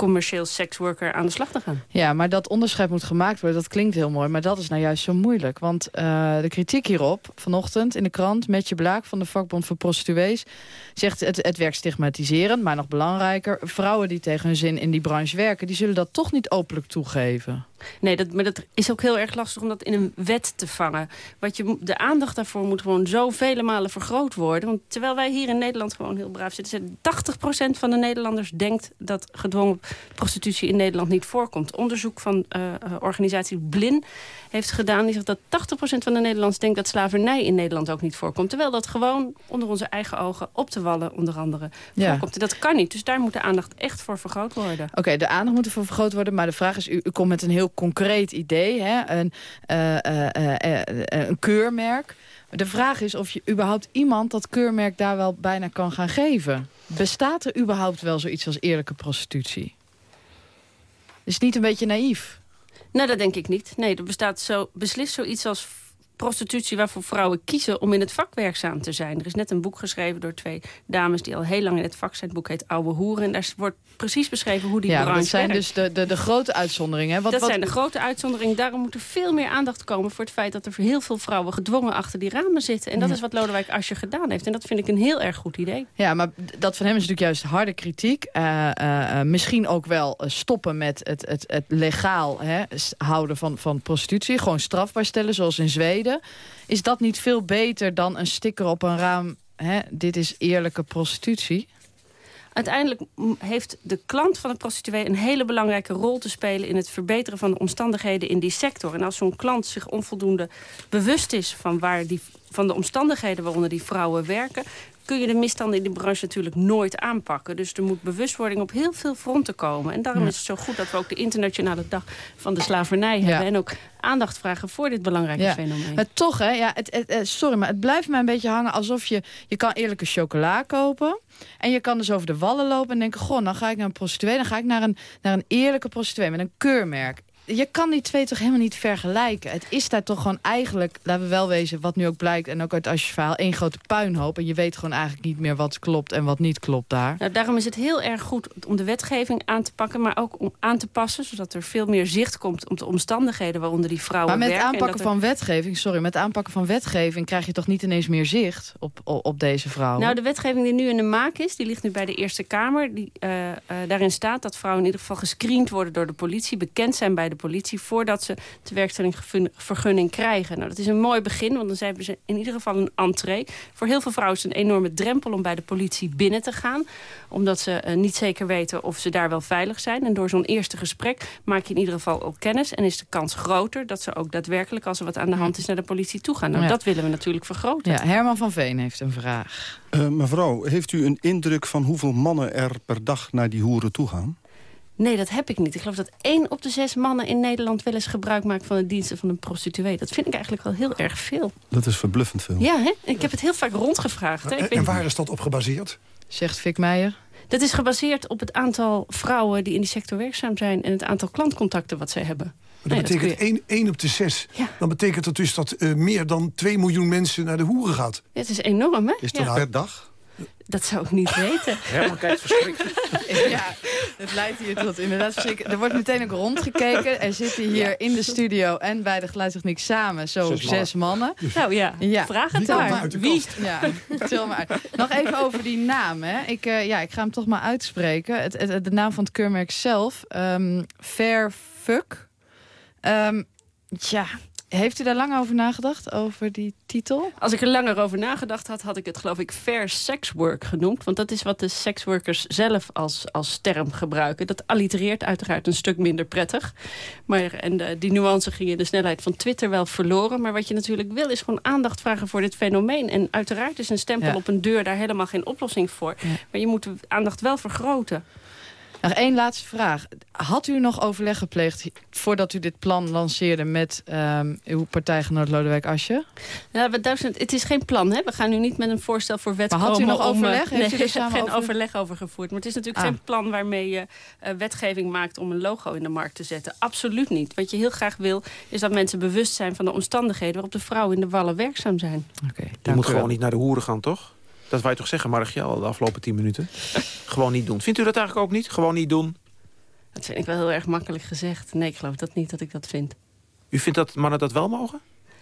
commercieel seksworker aan de slag te gaan. Ja, maar dat onderscheid moet gemaakt worden, dat klinkt heel mooi. Maar dat is nou juist zo moeilijk. Want uh, de kritiek hierop, vanochtend in de krant... Metje Blaak van de vakbond voor prostituees... zegt het, het werkt stigmatiserend, maar nog belangrijker... vrouwen die tegen hun zin in die branche werken... die zullen dat toch niet openlijk toegeven. Nee, dat, maar dat is ook heel erg lastig om dat in een wet te vangen. Wat je, de aandacht daarvoor moet gewoon zo vele malen vergroot worden. Want terwijl wij hier in Nederland gewoon heel braaf zitten... 80% van de Nederlanders denkt dat gedwongen prostitutie in Nederland niet voorkomt. Onderzoek van uh, organisatie Blin heeft gedaan. Die zegt dat 80% van de Nederlanders denkt dat slavernij in Nederland ook niet voorkomt. Terwijl dat gewoon onder onze eigen ogen op de wallen onder andere voorkomt. En dat kan niet. Dus daar moet de aandacht echt voor vergroot worden. Oké, de aandacht moet ervoor vergroot worden. Maar de vraag is, u, u komt met een heel concreet idee. Hè? Een, uh, uh, een keurmerk. De vraag is of je überhaupt iemand dat keurmerk daar wel bijna kan gaan geven. Bestaat er überhaupt wel zoiets als eerlijke prostitutie? Is het niet een beetje naïef? Nou, dat denk ik niet. Nee, er bestaat zo, beslist zoiets als prostitutie waarvoor vrouwen kiezen om in het vak werkzaam te zijn. Er is net een boek geschreven door twee dames die al heel lang in het vak zijn. Het boek heet Oude Hoeren. En daar wordt precies beschreven hoe die ja, branche dat zijn dus de, de, de grote uitzonderingen. Wat, dat zijn de grote uitzonderingen. Daarom moet er veel meer aandacht komen voor het feit dat er heel veel vrouwen gedwongen achter die ramen zitten. En dat is wat Lodewijk Asscher gedaan heeft. En dat vind ik een heel erg goed idee. Ja, maar dat van hem is natuurlijk juist harde kritiek. Uh, uh, misschien ook wel stoppen met het, het, het legaal hè, houden van, van prostitutie. Gewoon strafbaar stellen, zoals in Zweden. Is dat niet veel beter dan een sticker op een raam... Hè, dit is eerlijke prostitutie? Uiteindelijk heeft de klant van de prostituee een hele belangrijke rol te spelen... in het verbeteren van de omstandigheden in die sector. En als zo'n klant zich onvoldoende bewust is van, waar die, van de omstandigheden waaronder die vrouwen werken kun je de misstanden in die branche natuurlijk nooit aanpakken. Dus er moet bewustwording op heel veel fronten komen. En daarom is het zo goed dat we ook de internationale dag van de slavernij hebben. En ook aandacht vragen voor dit belangrijke fenomeen. Maar toch, hè, ja, het, het, sorry, maar het blijft mij een beetje hangen alsof je... je kan eerlijke chocola kopen... En je kan dus over de wallen lopen en denken... goh, dan ga ik naar een prostituee. Dan ga ik naar een, naar een eerlijke prostituee met een keurmerk je kan die twee toch helemaal niet vergelijken. Het is daar toch gewoon eigenlijk, laten we wel wezen... wat nu ook blijkt, en ook uit als je verhaal... één grote puinhoop. En je weet gewoon eigenlijk niet meer wat klopt en wat niet klopt daar. Nou, daarom is het heel erg goed om de wetgeving aan te pakken... maar ook om aan te passen, zodat er veel meer zicht komt... op de omstandigheden waaronder die vrouwen werken. Maar met aanpakken van wetgeving, sorry... met aanpakken van wetgeving krijg je toch niet ineens meer zicht op, op, deze vrouwen? Nou, de wetgeving die nu in de maak is, die ligt nu bij de Eerste Kamer. Die, uh, uh, daarin staat dat vrouwen in ieder geval gescreend worden door de politie... bekend zijn bij de politie voordat ze de werkstellingvergunning krijgen. Nou, dat is een mooi begin, want dan hebben ze in ieder geval een entree. Voor heel veel vrouwen is het een enorme drempel om bij de politie binnen te gaan. Omdat ze uh, niet zeker weten of ze daar wel veilig zijn. En door zo'n eerste gesprek maak je in ieder geval ook kennis. En is de kans groter dat ze ook daadwerkelijk, als er wat aan de hand is, naar de politie toe gaan. Nou, dat willen we natuurlijk vergroten. Ja, Herman van Veen heeft een vraag. Uh, mevrouw, heeft u een indruk van hoeveel mannen er per dag naar die hoeren toe gaan? Nee, dat heb ik niet. Ik geloof dat één op de zes mannen in Nederland... wel eens gebruik maakt van de diensten van een prostituee. Dat vind ik eigenlijk wel heel erg veel. Dat is verbluffend veel. Ja, hè? ik heb het heel vaak rondgevraagd. Hè? En, en waar is dat op gebaseerd? Zegt Fik Meijer. Dat is gebaseerd op het aantal vrouwen die in die sector werkzaam zijn... en het aantal klantcontacten wat zij hebben. Maar dat betekent dat 1, op de 6. Ja. Dan betekent dat dus dat uh, meer dan 2 miljoen mensen naar de hoeren gaat. Ja, het is enorm, hè? Is dat ja. per dag? Dat zou ik niet weten. Herman kijkt verschrikkelijk. ja, het leidt hier tot inderdaad verschrikkelijk. Er wordt meteen ook rondgekeken. Er zitten hier in de studio en bij de geluidstechniek samen zo zes, mannen. Nou ja, ja. vraag het maar. Wie? Ja, tel maar uit. Nog even over die naam. Hè. Ik, uh, ja, ik ga hem toch maar uitspreken. Het, het, de naam van het keurmerk zelf. Um, Fair Fuck. Um, ja, heeft u daar lang over nagedacht, over die titel? Als ik er langer over nagedacht had, had ik het geloof ik fair sex work genoemd. Want dat is wat de seksworkers zelf als, als term gebruiken. Dat allitereert uiteraard een stuk minder prettig. Maar, en de, die nuance ging in de snelheid van Twitter wel verloren. Maar wat je natuurlijk wil is gewoon aandacht vragen voor dit fenomeen. En uiteraard is een stempel op een deur daar helemaal geen oplossing voor. Maar je moet de aandacht wel vergroten. Nog één laatste vraag. Had u nog overleg gepleegd voordat u dit plan lanceerde met um, uw partijgenoot Lodewijk Asje? Ja, het is geen plan. Hè? We gaan nu niet met een voorstel voor wet maar had u nog overleg? Om, Heeft nee, u er samen geen over... overleg over gevoerd. Maar het is natuurlijk ah. geen plan waarmee je uh, wetgeving maakt om een logo in de markt te zetten. Absoluut niet. Wat je heel graag wil, is dat mensen bewust zijn van de omstandigheden waarop de vrouwen in de wallen werkzaam zijn. Okay, je moet gewoon niet naar de hoeren gaan, toch? Dat wij toch zeggen, Margje, de afgelopen tien minuten. Gewoon niet doen. Vindt u dat eigenlijk ook niet? Gewoon niet doen? Dat vind ik wel heel erg makkelijk gezegd. Nee, ik geloof dat niet dat ik dat vind. U vindt dat mannen dat wel mogen?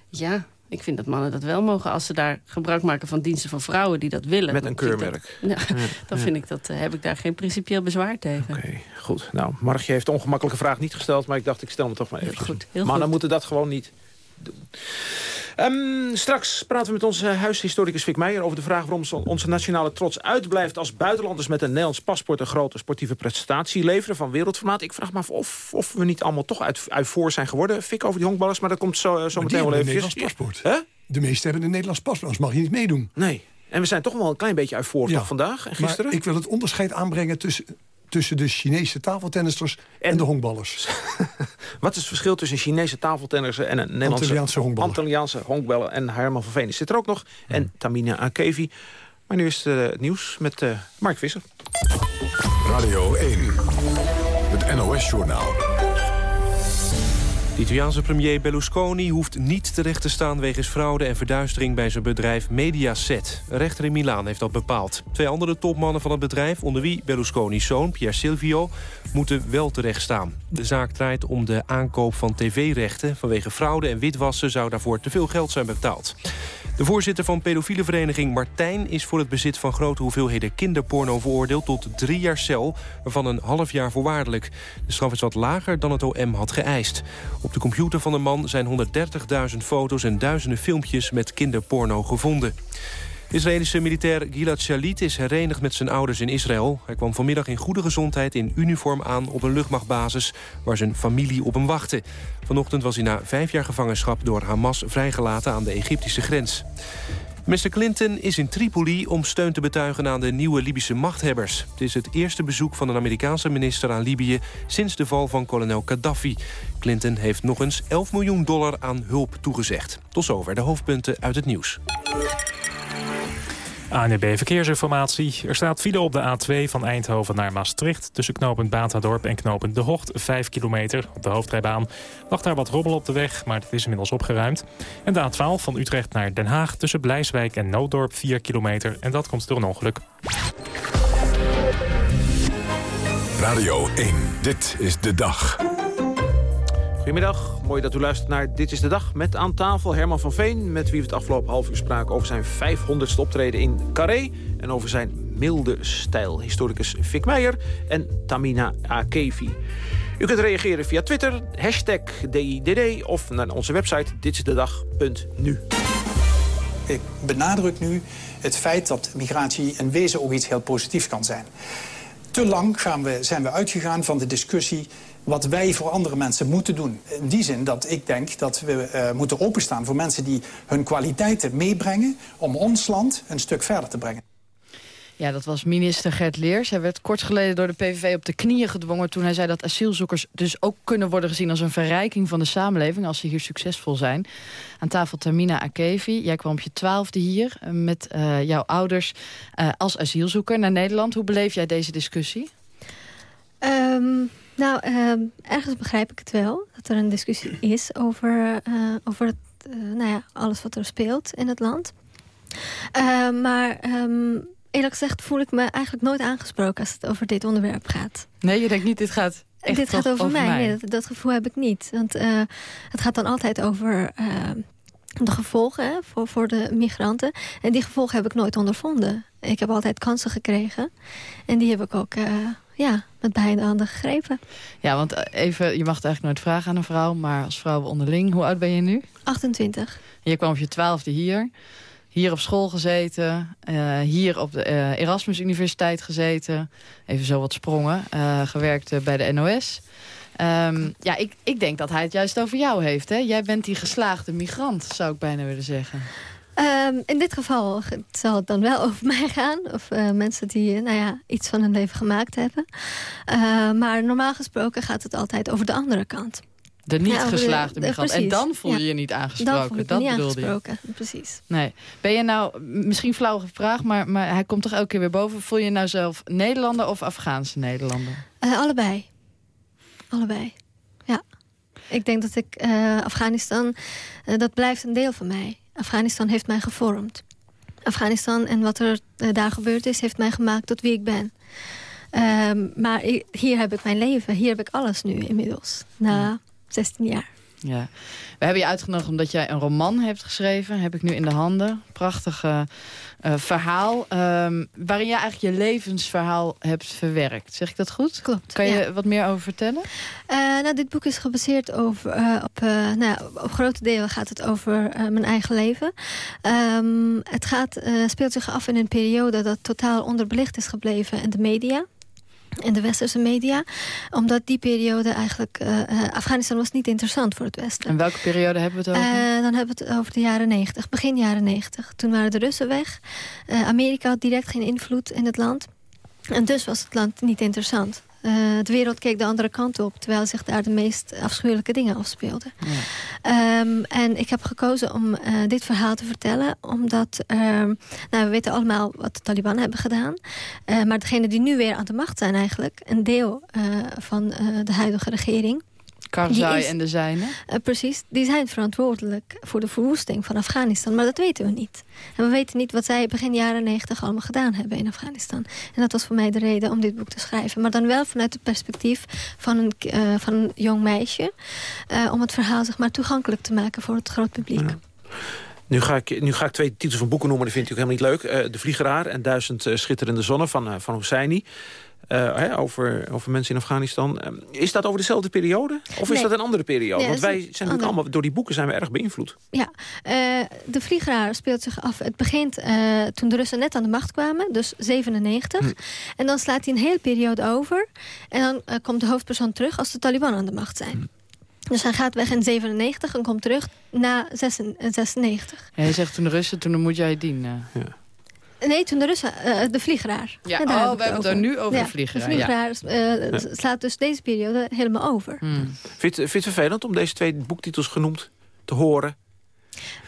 Ja, ik vind dat mannen dat wel mogen als ze daar gebruik maken van diensten van vrouwen die dat willen. Met een keurmerk. ja, dan vind ik dat, uh, heb ik daar geen principieel bezwaar tegen. Oké, goed. Nou, Margje heeft de ongemakkelijke vraag niet gesteld, maar ik dacht ik stel me toch maar even. Goed, Mannen goed. moeten dat gewoon niet doen. Um, straks praten we met onze huishistoricus Fik Meijer... over de vraag waarom onze nationale trots uitblijft... als buitenlanders met een Nederlands paspoort... een grote sportieve prestatie leveren van wereldformaat. Ik vraag me af of, of we niet allemaal toch uit, uit voor zijn geworden. Fik over die honkballers, maar dat komt zo, zo meteen wel even. een Nederlands paspoort. Huh? De meesten hebben een Nederlands paspoort, anders mag je niet meedoen. Nee. En we zijn toch wel een klein beetje uit voor ja, vandaag en gisteren. Maar ik wil het onderscheid aanbrengen tussen tussen de Chinese tafeltennisters en, de honkballers. Wat is het verschil tussen een Chinese tafeltennisser en een Nederlandse Antilliaanse honkballer? Antilliaanse honkballer en Herman van Veen zit er ook nog. En Tamina Akevi. Maar nu is het uh, nieuws met uh, Mark Visser. Radio 1, het NOS-journaal. De Italiaanse premier Berlusconi hoeft niet terecht te staan... wegens fraude en verduistering bij zijn bedrijf Mediaset. Een rechter in Milaan heeft dat bepaald. Twee andere topmannen van het bedrijf, onder wie Berlusconi's zoon... Pier Silvio, moeten wel terecht staan. De zaak draait om de aankoop van tv-rechten. Vanwege fraude en witwassen zou daarvoor te veel geld zijn betaald. De voorzitter van pedofiele vereniging Martijn... is voor het bezit van grote hoeveelheden kinderporno veroordeeld... tot drie jaar cel, waarvan een half jaar voorwaardelijk. De straf is wat lager dan het OM had geëist. Op de computer van de man zijn 130.000 foto's en duizenden filmpjes... met kinderporno gevonden. Israëlische militair Gilad Shalit is herenigd met zijn ouders in Israël. Hij kwam vanmiddag in goede gezondheid in uniform aan op een luchtmachtbasis... waar zijn familie op hem wachtte. Vanochtend was hij na vijf jaar gevangenschap door Hamas vrijgelaten aan de Egyptische grens. Mr. Clinton is in Tripoli om steun te betuigen aan de nieuwe Libische machthebbers. Het is het eerste bezoek van een Amerikaanse minister aan Libië sinds de val van kolonel Gaddafi. Clinton heeft nog eens 11 miljoen dollar aan hulp toegezegd. Tot zover de hoofdpunten uit het nieuws. ANB Verkeersinformatie. Er staat file op de A2 van Eindhoven naar Maastricht... tussen knooppunt Batadorp en knooppunt De Hocht, 5 kilometer op de hoofdrijbaan. Wacht daar wat robbel op de weg, maar het is inmiddels opgeruimd. En de A12 van Utrecht naar Den Haag tussen Blijswijk en Nooddorp, 4 kilometer. En dat komt door een ongeluk. Radio 1, dit is de dag. Goedemiddag, mooi dat u luistert naar Dit is de Dag. Met aan tafel Herman van Veen, met wie we het afgelopen half uur spraken... over zijn 500ste optreden in Carré... en over zijn milde stijl. Historicus Fik Meijer en Tamina Akevi. U kunt reageren via Twitter, hashtag DIDD... of naar onze website ditisdedag.nu. Ik benadruk nu het feit dat migratie in wezen ook iets heel positiefs kan zijn. Te lang gaan we, zijn we uitgegaan van de discussie wat wij voor andere mensen moeten doen. In die zin dat ik denk dat we uh, moeten openstaan voor mensen die hun kwaliteiten meebrengen... om ons land een stuk verder te brengen. Ja, dat was minister Gert Leers. Hij werd kort geleden door de PVV op de knieën gedwongen... toen hij zei dat asielzoekers dus ook kunnen worden gezien... als een verrijking van de samenleving als ze hier succesvol zijn. Aan tafel Tamina Akevi. Jij kwam op je twaalfde hier eh, met uh, jouw ouders uh, als asielzoeker naar Nederland. Hoe beleef jij deze discussie? Um, nou, uh, ergens begrijp ik het wel. Dat er een discussie is over, uh, over het, uh, nou ja, alles wat er speelt in het land. Ehm, maar um, eerlijk gezegd voel ik me eigenlijk nooit aangesproken als het over dit onderwerp gaat. Nee, je denkt niet dit gaat echt Dit gaat over, mij. mij. Nee, dat, dat, gevoel heb ik niet. Want het gaat dan altijd over de gevolgen hè, voor, voor de migranten. En die gevolgen heb ik nooit ondervonden. Ik heb altijd kansen gekregen. En die heb ik ook ja, met beide handen gegrepen. Ja, want eh, even, je mag het eigenlijk nooit vragen aan een vrouw... maar als vrouw onderling, hoe oud ben je nu? 28. je kwam op je twaalfde hier. Hier op school gezeten. Uh, hier op de uh, Erasmus Universiteit gezeten. Even zo wat sprongen. Uh, gewerkt bij de NOS. Um, ehm, ja, ik, ik denk dat hij het juist over jou heeft. Hè? Jij bent die geslaagde migrant, zou ik bijna willen zeggen. Ehm, in dit geval zal het dan wel over mij gaan. Of uh, mensen die uh, nou ja, iets van hun leven gemaakt hebben. Uh, maar normaal gesproken gaat het altijd over de andere kant. De niet geslaagde migrant. En dan voel je je niet aangesproken. Dan voel je dat niet aangesproken, je. precies. Nee. Ben je nou, misschien flauw vraag, maar, maar hij komt toch elke keer weer boven. Voel je nou zelf Nederlander of Afghaanse Nederlander? allebei. Allebei, ja. Ik denk dat ik Afghanistan, dat blijft een deel van mij. Afghanistan heeft mij gevormd. Afghanistan en wat er daar gebeurd is, heeft mij gemaakt tot wie ik ben. Um, maar hier heb ik mijn leven. Hier heb ik alles nu inmiddels. Na 16 jaar. Ja. We hebben je uitgenodigd omdat jij een roman hebt geschreven. Heb ik nu in de handen. Prachtig uh, verhaal. Um, waarin je eigenlijk je levensverhaal hebt verwerkt. Zeg ik dat goed? Klopt. Kan je ja. wat meer over vertellen? Uh, nou, dit boek is gebaseerd over, op, nou, op grote delen gaat het over mijn eigen leven. Um, het gaat, speelt zich af in een periode dat totaal onderbelicht is gebleven in de media in de westerse media. Omdat die periode eigenlijk... Uh, Afghanistan was niet interessant voor het Westen. En welke periode hebben we het over? Uh, dan hebben we het over de jaren 90, begin jaren 90. Toen waren de Russen weg. Amerika had direct geen invloed in het land. En dus was het land niet interessant. Uh, de wereld keek de andere kant op, terwijl zich daar de meest afschuwelijke dingen afspeelden. Ja. Um, en ik heb gekozen om uh, dit verhaal te vertellen, omdat uh, nou, we weten allemaal wat de Taliban hebben gedaan. Uh, maar degenen die nu weer aan de macht zijn eigenlijk, een deel van de huidige regering, Karzai en de zijnen? Uh, precies, die zijn verantwoordelijk voor de verwoesting van Afghanistan. Maar dat weten we niet. En we weten niet wat zij begin jaren negentig allemaal gedaan hebben in Afghanistan. En dat was voor mij de reden om dit boek te schrijven. Maar dan wel vanuit het perspectief van een, uh, van een jong meisje. Uh, om het verhaal zeg maar, toegankelijk te maken voor het groot publiek. Ja. Nu ga, ik, nu ga ik twee titels van boeken noemen, dat vind ik helemaal niet leuk. Uh, de Vliegeraar en Duizend uh, Schitterende Zonnen van, uh, van Hosseini. Uh, hè, over, over mensen in Afghanistan. Uh, is dat over dezelfde periode? Of nee. is dat een andere periode? Nee, Want wij zijn natuurlijk allemaal, door die boeken zijn we erg beïnvloed. Ja, uh, de Vliegeraar speelt zich af. Het begint toen de Russen net aan de macht kwamen, dus 97. Hm. En dan slaat hij een hele periode over. En dan komt de hoofdpersoon terug als de Taliban aan de macht zijn. Hm. Dus hij gaat weg in 97 en komt terug na 96. Ja, hij zegt toen de Russen, toen moet jij dienen. Ja. Nee, toen de Russen, uh, de vliegeraar. Ja, ja oh, we hebben het er nu over ja, de vliegeraar. De vliegeraar uh, ja. slaat dus deze periode helemaal over. Hmm. Vind, je het vervelend om deze twee boektitels genoemd te horen?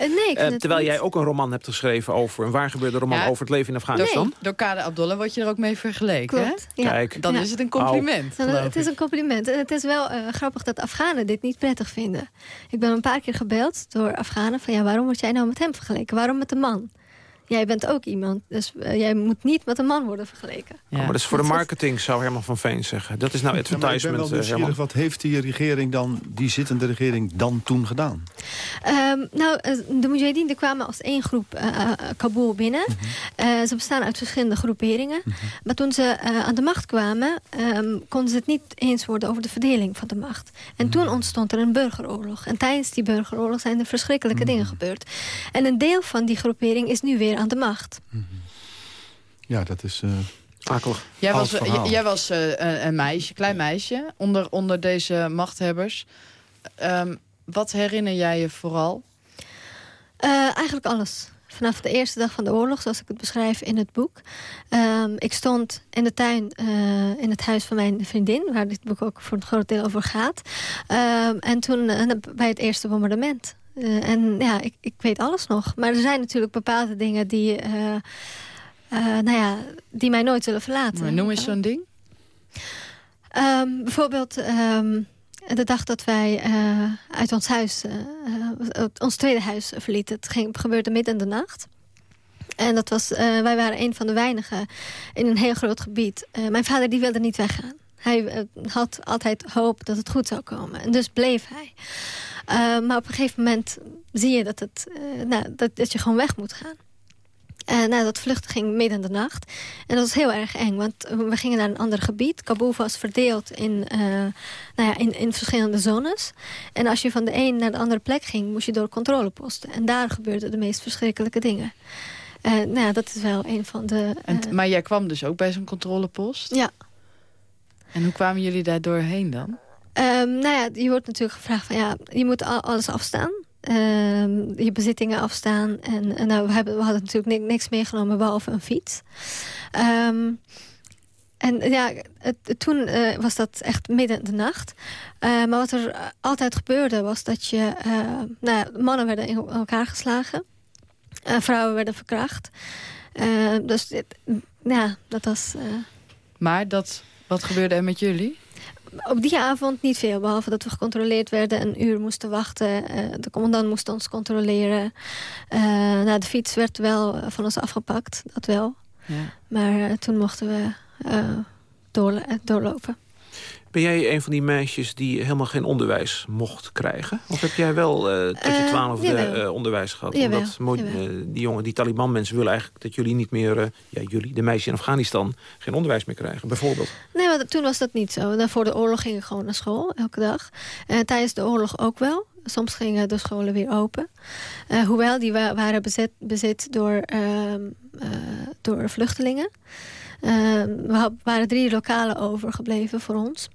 Uh, nee, uh, terwijl jij ook een roman hebt geschreven over een waar gebeurde roman ja, over het leven in Afghanistan. Nee. Door Kader Abdullah word je er ook mee vergeleken. Klopt, hè? Ja. Kijk. Dan is het een compliment. Oh. het is een compliment. En het is wel uh, grappig dat Afghanen dit niet prettig vinden. Ik ben een paar keer gebeld door Afghanen van ja, waarom word jij nou met hem vergeleken? Waarom met de man? Jij bent ook iemand, dus uh, jij moet niet met een man worden vergeleken. Ja. Oh, maar dat is voor de marketing, zou Herman van Veen zeggen. Dat is nou advertisement, ja, ik ben wel Herman. Wat heeft die regering dan, die zittende regering dan toen gedaan? Um, nou, de Mujahideen kwamen als één groep uh, Kabul binnen. Mm -hmm. uh, ze bestaan uit verschillende groeperingen. Mm -hmm. Maar toen ze uh, aan de macht kwamen, um, konden ze het niet eens worden over de verdeling van de macht. En mm -hmm. toen ontstond er een burgeroorlog. En tijdens die burgeroorlog zijn er verschrikkelijke dingen gebeurd. En een deel van die groepering is nu weer aan de macht. Ja, dat is... Uh, akelig. Jij was, jij was uh, een meisje, klein meisje, onder, onder deze machthebbers. Um, wat herinner jij je vooral? Uh, eigenlijk alles. Vanaf de eerste dag van de oorlog, zoals ik het beschrijf in het boek. Um, ik stond in de tuin uh, in het huis van mijn vriendin... waar dit boek ook voor een groot deel over gaat. Um, en toen uh, bij het eerste bombardement. Uh, en ja, ik, ik weet alles nog. Maar er zijn natuurlijk bepaalde dingen die, uh, uh, nou ja, die mij nooit zullen verlaten. Maar noem eens zo'n ding. Um, bijvoorbeeld um, de dag dat wij uit ons huis, ons tweede huis verlieten. Het ging, gebeurde midden in de nacht. En dat was, wij waren een van de weinigen in een heel groot gebied. mijn vader die wilde niet weggaan. Hij had altijd hoop dat het goed zou komen. En dus bleef hij. Uh, maar op een gegeven moment zie je dat, het, uh, nou, dat, dat je gewoon weg moet gaan. En nou, dat vluchten ging midden in de nacht. En dat was heel erg eng, want we gingen naar een ander gebied. Kabul was verdeeld in, uh, nou ja, in, in verschillende zones. En als je van de een naar de andere plek ging, moest je door controleposten. En daar gebeurden de meest verschrikkelijke dingen. nou ja, dat is wel een van de... En, maar jij kwam dus ook bij zo'n controlepost? Ja. En hoe kwamen jullie daar doorheen dan? Um, nou ja, je wordt natuurlijk gevraagd van ja, je moet alles afstaan. Ehm, je bezittingen afstaan. En, nou, we, hebben, we hadden natuurlijk niks meegenomen behalve een fiets. Ehm, en ja, het, toen uh, was dat echt midden in de nacht. Maar wat er altijd gebeurde was dat je... Nou, mannen werden in elkaar geslagen. vrouwen werden verkracht. dus ja, dat was... Maar dat, wat gebeurde er met jullie? Op die avond niet veel, behalve dat we gecontroleerd werden... een uur moesten wachten. de commandant moest ons controleren. nou, de fiets werd wel van ons afgepakt, dat wel. Ja. Maar toen mochten we uh, door, doorlopen. Ben jij een van die meisjes die helemaal geen onderwijs mocht krijgen? Of heb jij wel uh, tot je twaalfde uh, onderwijs gehad? Jawel, Omdat die jongen, die Taliban mensen willen eigenlijk dat jullie niet meer... ja, jullie, de meisjes in Afghanistan, geen onderwijs meer krijgen, bijvoorbeeld. Nee, maar toen was dat niet zo. voor de oorlog ging ik gewoon naar school, elke dag. En tijdens de oorlog ook wel. Soms gingen de scholen weer open. hoewel, die waren bezet, bezit door, ehm, door vluchtelingen. Uh, we waren drie lokalen overgebleven voor ons.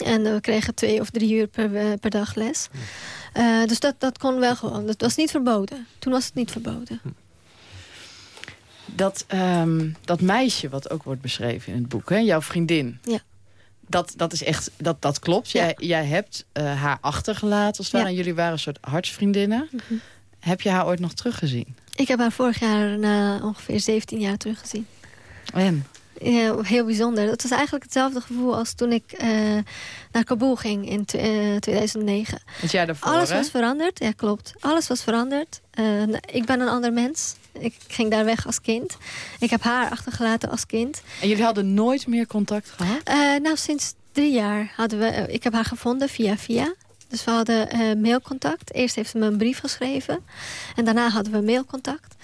En we kregen twee of drie uur per, eh, per dag les. Uh, dus dat, dat kon wel gewoon. Dat was niet verboden. Toen was het niet verboden. Dat, um, dat meisje wat ook wordt beschreven in het boek, hè? jouw vriendin. Ja. Dat, dat is echt, dat, dat klopt. Ja. Jij, jij hebt uh, haar achtergelaten als het ja. En jullie waren een soort hartsvriendinnen. Mm -hmm. Heb je haar ooit nog teruggezien? Ik heb haar vorig jaar na ongeveer 17 jaar teruggezien. En? Ja, heel bijzonder. Het was eigenlijk hetzelfde gevoel als toen ik uh, naar Kabul ging in uh, 2009. Het jaar daarvoor, Alles hè? was veranderd, ja klopt. Alles was veranderd. Uh, ik ben een ander mens. Ik ging daar weg als kind. Ik heb haar achtergelaten als kind. En jullie hadden nooit meer contact gehad? nou, sinds drie jaar hadden we... ik heb haar gevonden via via. Dus we hadden mailcontact. Eerst heeft ze me een brief geschreven. En daarna hadden we mailcontact.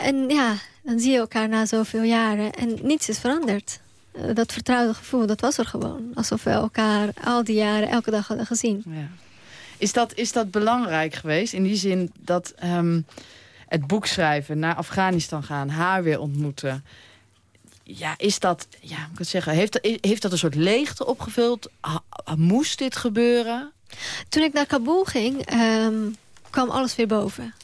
en ja, dan zie je elkaar na zoveel jaren en niets is veranderd. Uh, dat vertrouwde gevoel, dat was er gewoon. Alsof we elkaar al die jaren elke dag hadden gezien. Ja. Is, dat, is dat belangrijk geweest? In die zin dat um, het boek schrijven, naar Afghanistan gaan... haar weer ontmoeten... Ja, is dat, ja, moet ik het zeggen, heeft, heeft dat een soort leegte opgevuld? Ha, moest dit gebeuren? Toen ik naar Kabul ging, um, kwam alles weer boven.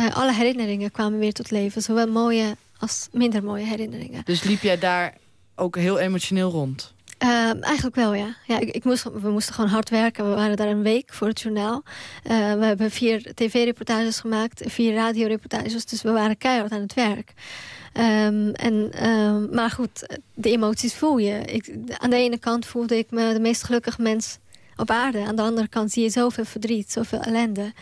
Uh, alle herinneringen kwamen weer tot leven. Zowel mooie als minder mooie herinneringen. Dus liep jij daar ook heel emotioneel rond? Uh, eigenlijk wel, ja. ja ik, ik moest, we moesten gewoon hard werken. We waren daar een week voor het journaal. Uh, we hebben vier tv-reportages gemaakt, vier radioreportages. Dus we waren keihard aan het werk. Um, en, um, maar goed, de emoties voel je. Ik, aan de ene kant voelde ik me de meest gelukkige mens op aarde. Aan de andere kant zie je zoveel verdriet, zoveel ellende.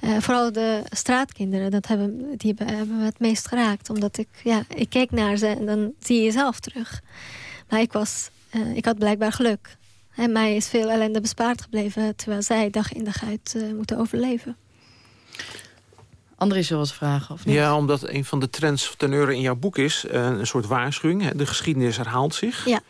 Uh, vooral de straatkinderen, dat hebben, die hebben, me het meest geraakt. Omdat ik, ja, ik keek naar ze en dan zie je jezelf terug. Maar ik, was, uh, ik had blijkbaar geluk. En mij is veel ellende bespaard gebleven... terwijl zij dag in dag uit uh, moeten overleven. André zoals vragen, of niet? Ja, omdat een van de trends teneuren in jouw boek is... een soort waarschuwing, hè? de geschiedenis herhaalt zich. Ja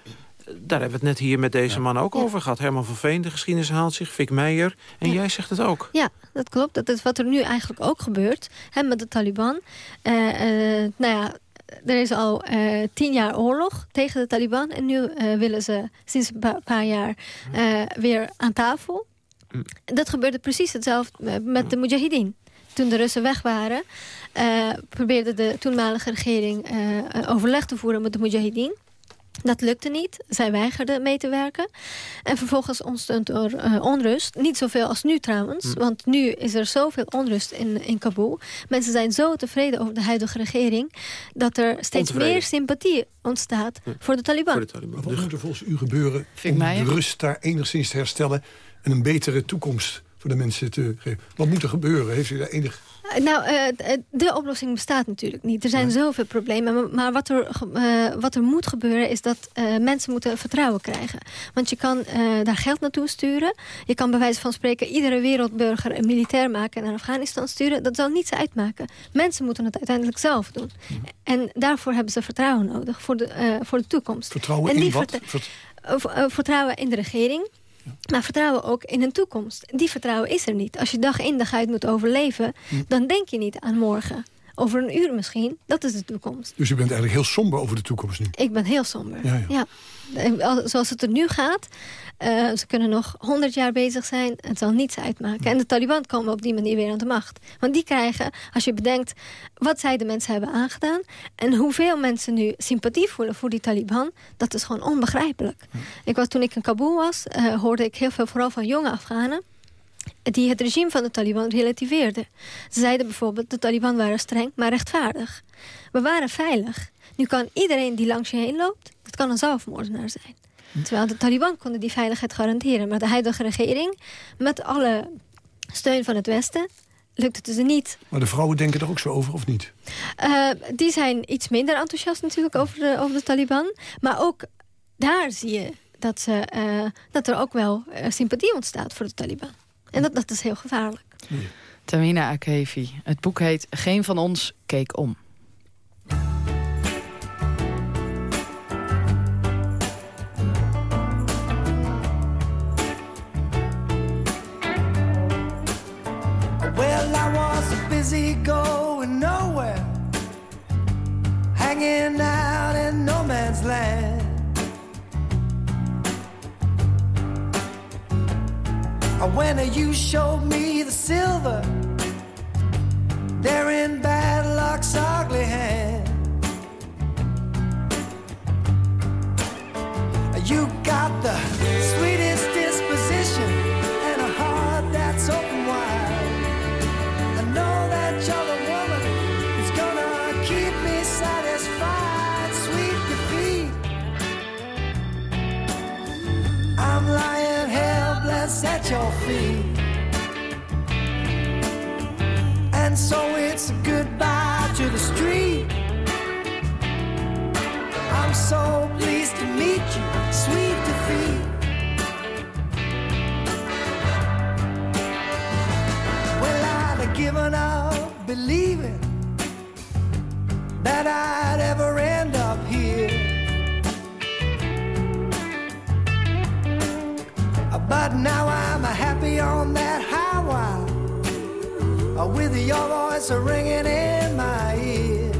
daar hebben we het net hier met deze man ook ja. over gehad. Herman van Veen, de geschiedenis haalt zich. Fik Meijer. En ja. jij zegt het ook. Ja, dat klopt. Dat is wat er nu eigenlijk ook gebeurt. Hè, met de Taliban. Uh, uh, nou ja, er is al uh, tien jaar oorlog tegen de Taliban. En nu willen ze sinds een pa paar jaar weer aan tafel. Mm. Dat gebeurde precies hetzelfde met de Mujahideen. Toen de Russen weg waren, probeerde de toenmalige regering overleg te voeren met de Mujahideen. Dat lukte niet. Zij weigerden mee te werken. En vervolgens ontstond er uh, onrust. Niet zoveel als nu trouwens. Mm. Want nu is er zoveel onrust in, in Kabul. Mensen zijn zo tevreden over de huidige regering... dat er steeds Ontevreden. meer sympathie ontstaat voor de Taliban. Voor de Taliban. Wat moet er volgens u gebeuren om de rust daar enigszins te herstellen... en een betere toekomst voor de mensen te geven? Wat moet er gebeuren? Heeft u daar enig... Nou, uh, de oplossing bestaat natuurlijk niet. Er zijn zoveel problemen. Maar wat er, wat er moet gebeuren is dat mensen moeten vertrouwen krijgen. Want je kan daar geld naartoe sturen. Je kan bij wijze van spreken iedere wereldburger een militair maken... en naar Afghanistan sturen. Dat zal niets uitmaken. Mensen moeten het uiteindelijk zelf doen. Ja. En daarvoor hebben ze vertrouwen nodig voor de, voor de toekomst. Vertrouwen en in wat? Vert vertrouwen in de regering. Maar vertrouwen ook in een toekomst. Die vertrouwen is er niet. Als je dag in dag uit moet overleven, hm. dan denk je niet aan morgen. over een uur misschien. Dat is de toekomst. Dus u bent eigenlijk heel somber over de toekomst nu? Ik ben heel somber, Ja, ja. Al- Zoals het er nu gaat, eh, ze kunnen nog honderd jaar bezig zijn. Het zal niets uitmaken. En de Taliban komen op die manier weer aan de macht. Want die krijgen, als je bedenkt wat zij de mensen hebben aangedaan... en hoeveel mensen nu sympathie voelen voor die Taliban... dat is gewoon onbegrijpelijk. Ik was, toen ik in Kabul was, eh, hoorde ik heel veel vooral van jonge Afghanen die het regime van de Taliban relativeerden. Ze zeiden bijvoorbeeld, de Taliban waren streng, maar rechtvaardig. We waren veilig. Nu kan iedereen die langs je heen loopt, dat kan een zelfmoordenaar zijn. Terwijl de Taliban konden die veiligheid garanderen. Maar de huidige regering, met alle steun van het Westen, lukt het dus niet. Maar de vrouwen denken er ook zo over, of niet? Eh, die zijn iets minder enthousiast natuurlijk over de, over de Taliban. Maar ook daar zie je dat, ze, eh, dat er ook wel eh, sympathie ontstaat voor de Taliban. En dat, dat is heel gevaarlijk. Tamina Akevi. Het boek heet Geen van ons keek om. Well, I was busy going nowhere, hanging out in no man's land. When you showed me the silver, there in bad luck's ugly hand. You got the sweetest at your feet. And so it's a goodbye to the street. I'm so pleased to meet you, sweet defeat. Well, I'd have given up believing that I'd ever end up here. But now I'm happy on that highway uh, with your voice ringing in my ear.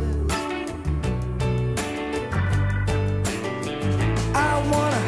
I wanna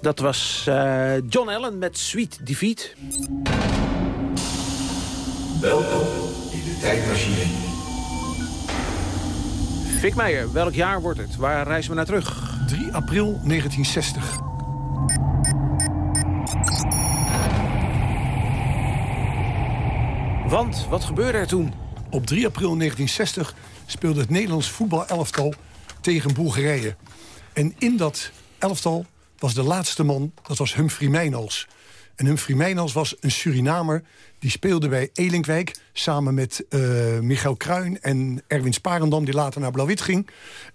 Dat was eh, John Allen met Sweet Defeat. Welkom in de tijdmachine. Fik Meijer, welk jaar wordt het? Waar reizen we naar terug? 3 april 1960. Want, wat gebeurde er toen? Op 3 april 1960 speelde het Nederlands voetbalelftal tegen Bulgarije. En in dat elftal was de laatste man, dat was Humphrey Mijnals. En Humphrey Mijnals was een Surinamer... die speelde bij Elinkwijk samen met eh Michael Kruin en Erwin Sparendam... die later naar Blauw-Wit ging.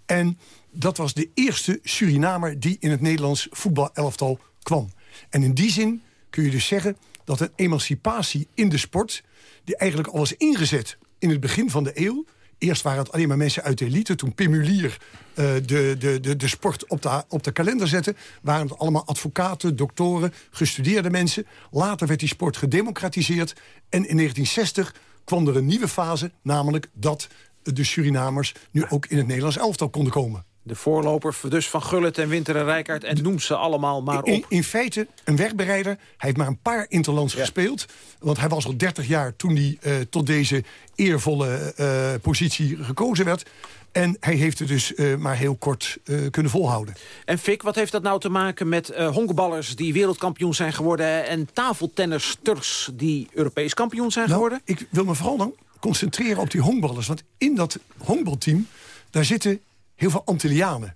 En dat was de eerste Surinamer die in het Nederlands voetbalelftal kwam. En in die zin kun je dus zeggen dat een emancipatie in de sport... die eigenlijk al was ingezet in het begin van de eeuw... Eerst waren het alleen maar mensen uit de elite. Toen Pim Mulier eh, de, de, de, de sport op de, op de kalender zette... waren het allemaal advocaten, doktoren, gestudeerde mensen. Later werd die sport gedemocratiseerd. En in 1960 kwam er een nieuwe fase... namelijk dat de Surinamers nu ook in het Nederlands elftal konden komen. De voorloper dus van Gullit en Winter en Rijkaard... en noem ze allemaal maar op. In, in feite een wegbereider. Hij heeft maar een paar interlands gespeeld. Want hij was al 30 jaar toen hij eh, tot deze eervolle eh, positie gekozen werd. En hij heeft het dus eh, maar heel kort kunnen volhouden. En Fik, wat heeft dat nou te maken met eh honkballers... die wereldkampioen zijn geworden... en tafeltennisters die Europees kampioen zijn Nou, geworden? Ik wil me vooral dan concentreren op die honkballers. Want in dat honkbalteam, daar zitten heel veel Antillianen.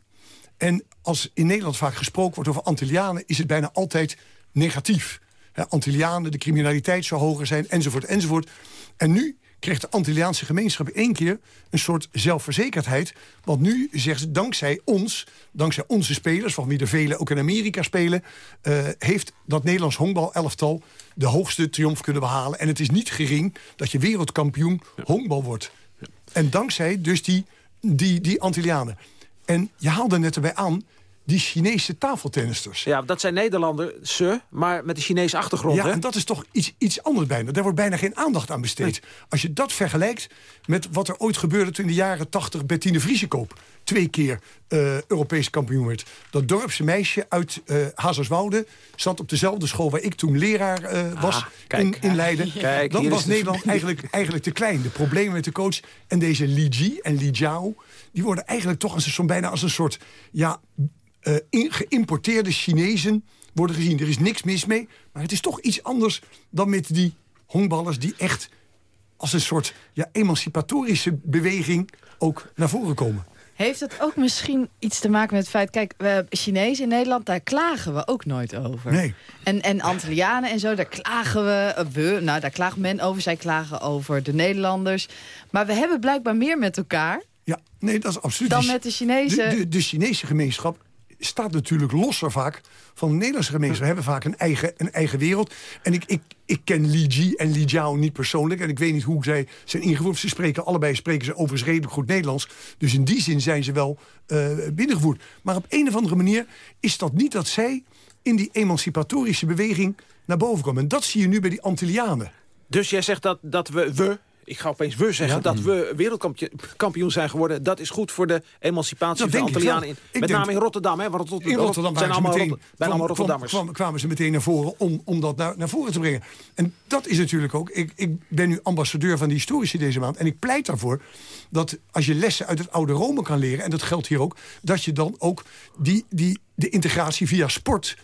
En als in Nederland vaak gesproken wordt over Antillianen... is het bijna altijd negatief. Hè, Antillianen, de criminaliteit zou hoger zijn, enzovoort, enzovoort. En nu kreeg de Antilliaanse gemeenschap in één keer een soort zelfverzekerdheid. Want nu zeggen ze, dankzij ons, dankzij onze spelers... van wie er velen ook in Amerika spelen... eh, heeft dat Nederlands honkbal-elftal de hoogste triomf kunnen behalen. En het is niet gering dat je wereldkampioen honkbal wordt. En dankzij dus die, die, die Antillianen. En je haalde net erbij aan, die Chinese tafeltennisters. Ja, dat zijn Nederlanders, ze, maar met een Chinese achtergrond. Ja, hè? en dat is toch iets, iets anders bijna. Daar wordt bijna geen aandacht aan besteed. Als je dat vergelijkt met wat er ooit gebeurde... toen in de jaren 80 Bettine Vriesekoop twee keer eh, Europees kampioen werd. Dat dorpse meisje uit eh Hazerswoude zat op dezelfde school... waar ik toen leraar eh, was Ah, kijk. in, in Leiden. Kijk, Dan was de Nederland eigenlijk, eigenlijk te klein. De problemen met de coach en deze Li Ji en Li Jiao... die worden eigenlijk toch als een, bijna als een soort... ja, in- geïmporteerde Chinezen worden gezien. Er is niks mis mee, maar het is toch iets anders dan met die honkballers die echt als een soort ja, emancipatorische beweging ook naar voren komen. Heeft het ook misschien iets te maken met het feit... kijk, we Chinezen in Nederland, daar klagen we ook nooit over. Nee. En, en Antillianen en zo, daar klagen we, eh, we... nou, daar klaagt men over, zij klagen over de Nederlanders. Maar we hebben blijkbaar meer met elkaar... Ja, nee, dat is absoluut. Dan met de Chinezen. De, de, de Chinese gemeenschap staat natuurlijk losser vaak van de Nederlandse gemeenschap. We hebben vaak een eigen, een eigen wereld. En ik, ik, ik ken Li Ji en Li Jiao niet persoonlijk. En ik weet niet hoe zij zijn ingevoerd. Ze spreken allebei spreken ze overigens redelijk goed Nederlands. Dus in die zin zijn ze wel eh, binnengevoerd. Maar op een of andere manier is dat niet dat zij in die emancipatorische beweging naar boven komen. En dat zie je nu bij die Antillianen. Dus jij zegt dat, dat we, we, ik ga opeens we zeggen, Ja. dat we wereldkampioen zijn geworden. Dat is goed voor de emancipatie Dat van. In, Ik met denk- name in Rotterdam. Hè, want In Rotterdam zijn allemaal, meteen, Rotter- allemaal Rotterdammers. kwam- kwamen ze meteen naar voren om, om dat naar, naar voren te brengen. En dat is natuurlijk ook... Ik, ik ben nu ambassadeur van de historici deze maand... en ik pleit daarvoor dat als je lessen uit het oude Rome kan leren... en dat geldt hier ook, dat je dan ook die, die, de integratie via sport...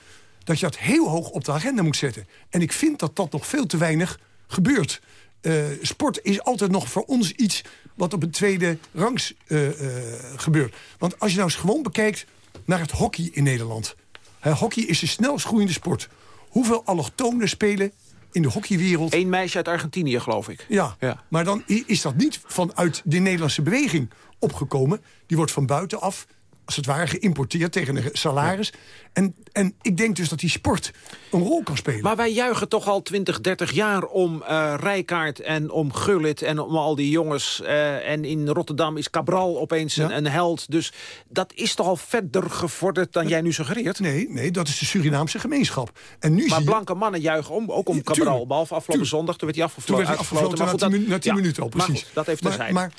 dat je dat heel hoog op de agenda moet zetten. En ik vind dat dat nog veel te weinig gebeurt. Eh, sport is altijd nog voor ons iets wat op een tweede rangs eh, eh, gebeurt. Want als je nou eens gewoon bekijkt naar het hockey in Nederland. Hè, hockey is de snelst groeiende sport. Hoeveel allochtonen spelen in de hockeywereld? Eén meisje uit Argentinië, geloof ik. Ja, Ja. maar dan is dat niet vanuit de Nederlandse beweging opgekomen. Die wordt van buitenaf, als het ware, geïmporteerd tegen een salaris. En, en ik denk dus dat die sport een rol kan spelen. Maar wij juichen toch al 20, 30 jaar om eh Rijkaard en om Gullit en om al die jongens. eh, en in Rotterdam is Cabral opeens een, een held. Dus dat is toch al verder gevorderd dan jij nu suggereert? Nee, nee, dat is de Surinaamse gemeenschap. En nu maar je- blanke mannen juichen om, ook om Cabral. tuurlijk. Behalve afgelopen Tuurlijk. zondag, toen werd hij Toen afgefloten. werd hij afgefloten na goed, 10 dat- minu- na 10 ja, minuten al, maar precies. goed, dat heeft maar, terzijde. maar,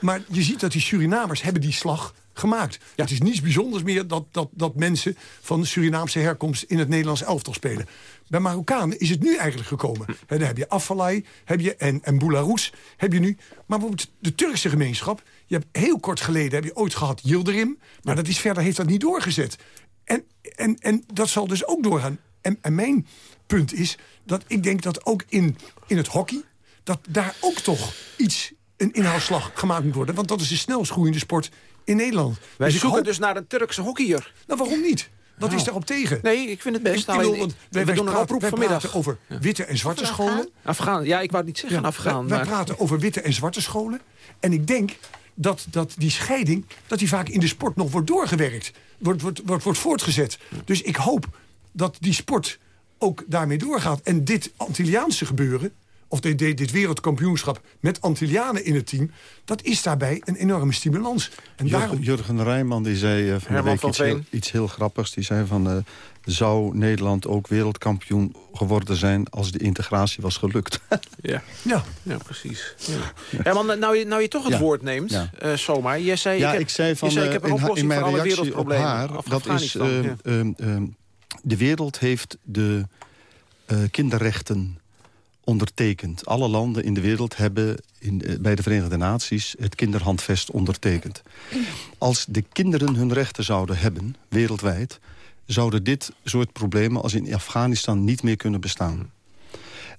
maar je ziet dat die Surinamers hebben die slag gemaakt. Het is niets bijzonders meer dat, dat, dat mensen van Surinaamse herkomst... in het Nederlands elftal spelen. Bij Marokkanen is het nu eigenlijk gekomen. Hm. Hè, dan heb je Afalai heb je, en, en Boularus heb je nu. Maar bijvoorbeeld de Turkse gemeenschap... je hebt heel kort geleden heb je ooit gehad Yildirim... maar dat is verder heeft dat niet doorgezet. En, en, en dat zal dus ook doorgaan. En, en mijn punt is dat ik denk dat ook in, in het hockey... dat daar ook toch iets, een inhaalslag gemaakt moet worden. Want dat is de snelst groeiende sport in Nederland. Wij Dus ik zoeken hoop- dus naar een Turkse hockeyer. Nou, waarom niet? Wat Nou. is daarop tegen? Nee, ik vind het best. Ik- ik Nou, bedoel, ik- want we wij, wij doen een oproep wij vanmiddag. praten over witte en zwarte scholen. Afgaan. Ja, ik wou het niet zeggen, Ja, afgaan. Wij, wij maar- praten over witte en zwarte scholen. En ik denk dat, dat die scheiding dat die vaak in de sport nog wordt doorgewerkt. Wordt, wordt, wordt, wordt voortgezet. Dus ik hoop dat die sport ook daarmee doorgaat. En dit Antilliaanse gebeuren... of dit, dit, dit wereldkampioenschap met Antillianen in het team... dat is daarbij een enorme stimulans. En Jurgen, daarom... Jurgen Rijman die zei eh, van de week van iets heel, Veen. iets heel grappigs. Die zei van, eh, zou Nederland ook wereldkampioen geworden zijn... als de integratie was gelukt? Ja. Ja. ja, precies. Ja. Nou, je, nou je toch het Ja. woord neemt, Ja. eh, zomaar. Jij zei, ja, ik, heb, ik zei van je zei, ik heb een in, ha- in oplossing mijn voor alle reactie op wereldproblemen. haar... dat is, ehm, ehm, ehm, de wereld heeft de eh, kinderrechten ondertekend. Alle landen in de wereld hebben in, eh, bij de Verenigde Naties het kinderhandvest ondertekend. Als de kinderen hun rechten zouden hebben, wereldwijd... zouden dit soort problemen als in Afghanistan niet meer kunnen bestaan.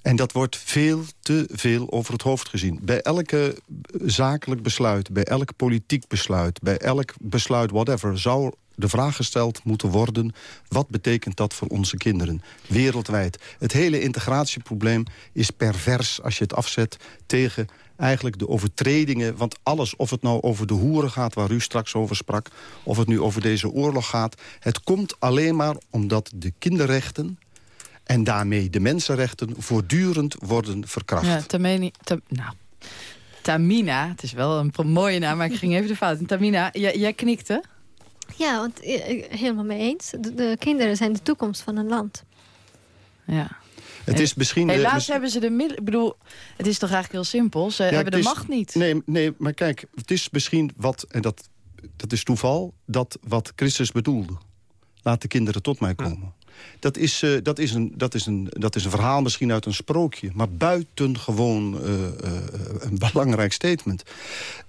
En dat wordt veel te veel over het hoofd gezien. Bij elke zakelijk besluit, bij elk politiek besluit... bij elk besluit, whatever, zou de vraag gesteld moeten worden... wat betekent dat voor onze kinderen, wereldwijd? Het hele integratieprobleem is pervers als je het afzet tegen eigenlijk de overtredingen. Want alles, of het nou over de hoeren gaat waar u straks over sprak... of het nu over deze oorlog gaat... het komt alleen maar omdat de kinderrechten en daarmee de mensenrechten voortdurend worden verkracht. Nou, Tamina, het is wel een mooie naam, maar ik ging even de fout in. Tamina, jij, jij knikte? Ja, want eh, helemaal mee eens. De, de, kinderen zijn de toekomst van een land. Ja. Het is misschien Helaas hebben ze de middelen. Ik bedoel, het is toch eigenlijk heel simpel. Ze hebben de macht niet. Nee, nee, maar kijk, het is misschien wat, en dat, dat is toeval, dat wat Christus bedoelde. Laat de kinderen tot mij komen. Dat is, uh, dat, is een, dat, is een, dat is een verhaal misschien uit een sprookje. Maar buitengewoon uh, uh, een belangrijk statement.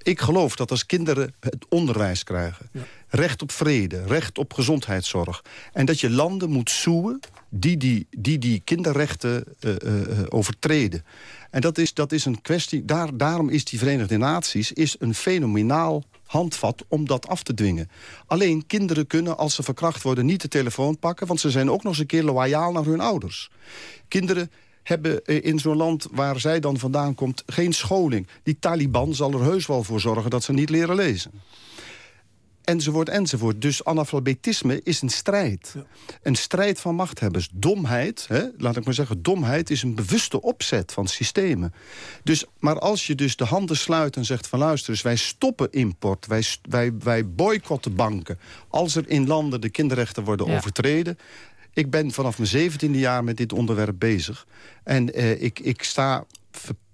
Ik geloof dat als kinderen het onderwijs krijgen... Ja. Recht op vrede, recht op gezondheidszorg... en dat je landen moet zoeken die die, die, die kinderrechten overtreden. En dat is, dat is een kwestie... Daar, daarom is die Verenigde Naties is een fenomenaal handvat om dat af te dwingen. Alleen kinderen kunnen, als ze verkracht worden, niet de telefoon pakken... want ze zijn ook nog eens een keer loyaal naar hun ouders. Kinderen hebben in zo'n land waar zij dan vandaan komt geen scholing. Die Taliban zal er heus wel voor zorgen dat ze niet leren lezen enzovoort, enzovoort. Dus analfabetisme is een strijd. Ja. Een strijd van machthebbers. Domheid, hè, laat ik maar zeggen, domheid is een bewuste opzet van systemen. Dus, maar als je dus de handen sluit en zegt van luister eens... wij stoppen import, wij, wij, wij boycotten banken... als er in landen de kinderrechten worden ja. overtreden... Ik ben vanaf mijn zeventiende jaar met dit onderwerp bezig. En eh, ik, ik sta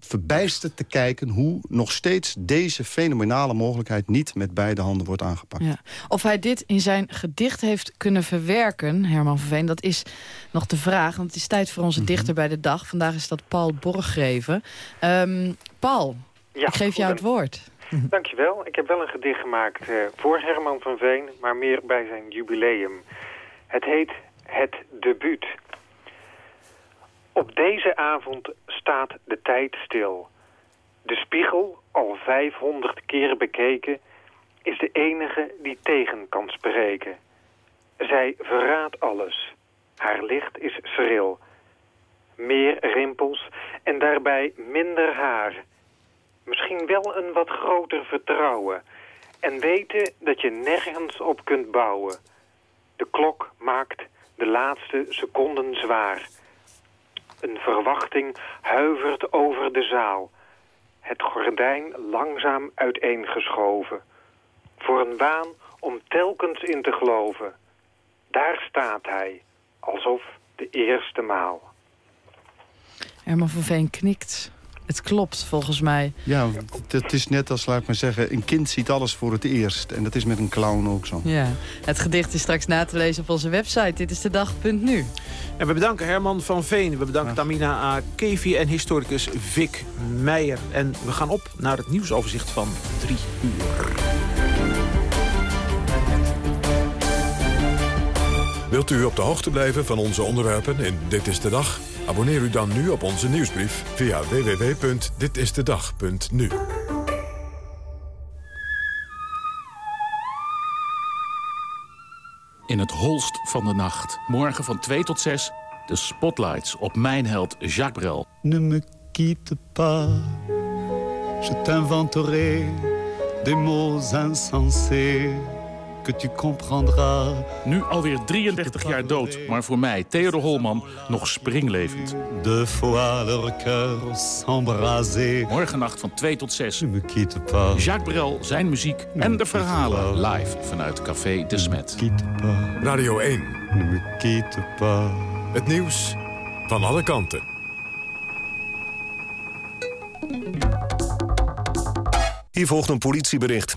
verbijsterd te kijken hoe nog steeds deze fenomenale mogelijkheid niet met beide handen wordt aangepakt. Ja. Of hij dit in zijn gedicht heeft kunnen verwerken, Herman van Veen, dat is nog de vraag. Want het is tijd voor onze mm -hmm. dichter bij de dag. Vandaag is dat Paul Borggeven. Um, Paul, ja, ik geef jou het woord. Dankjewel. Ik heb wel een gedicht gemaakt uh, voor Herman van Veen, maar meer bij zijn jubileum. Het heet Het Debuut. Op deze avond staat de tijd stil. De spiegel, al 500 keer bekeken, is de enige die tegen kan spreken. Zij verraadt alles. Haar licht is schril. Meer rimpels en daarbij minder haar. Misschien wel een wat groter vertrouwen. En weten dat je nergens op kunt bouwen. De klok maakt de laatste seconden zwaar. Een verwachting huivert over de zaal. Het gordijn langzaam uiteengeschoven. Voor een waan om telkens in te geloven. Daar staat hij, alsof de eerste maal. Herman van Veen knikt. Het klopt, volgens mij. Ja, het is net als, laat ik maar zeggen... een kind ziet alles voor het eerst. En dat is met een clown ook zo. Ja, het gedicht is straks na te lezen op onze website. Dit is de dag.nu. En we bedanken Herman van Veen. We bedanken. Tamina A. Kevi en historicus Vic Meijer. En we gaan op naar het nieuwsoverzicht van drie uur. Wilt u op de hoogte blijven van onze onderwerpen in Dit is de Dag? Abonneer u dan nu op onze nieuwsbrief via www.ditistedag.nu. In het holst van de nacht, morgen van 2 tot 6... de spotlights op mijn held Jacques Brel. Ne me quitte pas, je t'inventerai des mots insensés que tu comprendras. Nu alweer 33 jaar dood, maar voor mij, Theodor Holman, nog springlevend. De fois leur cœur s'embraser. Morgennacht van 2 tot 6. Ne me quitte pas. Jacques Brel, zijn muziek en de verhalen live vanuit Café de Smet. Radio 1. Ne me quitte pas. Het nieuws van alle kanten. Hier volgt een politiebericht.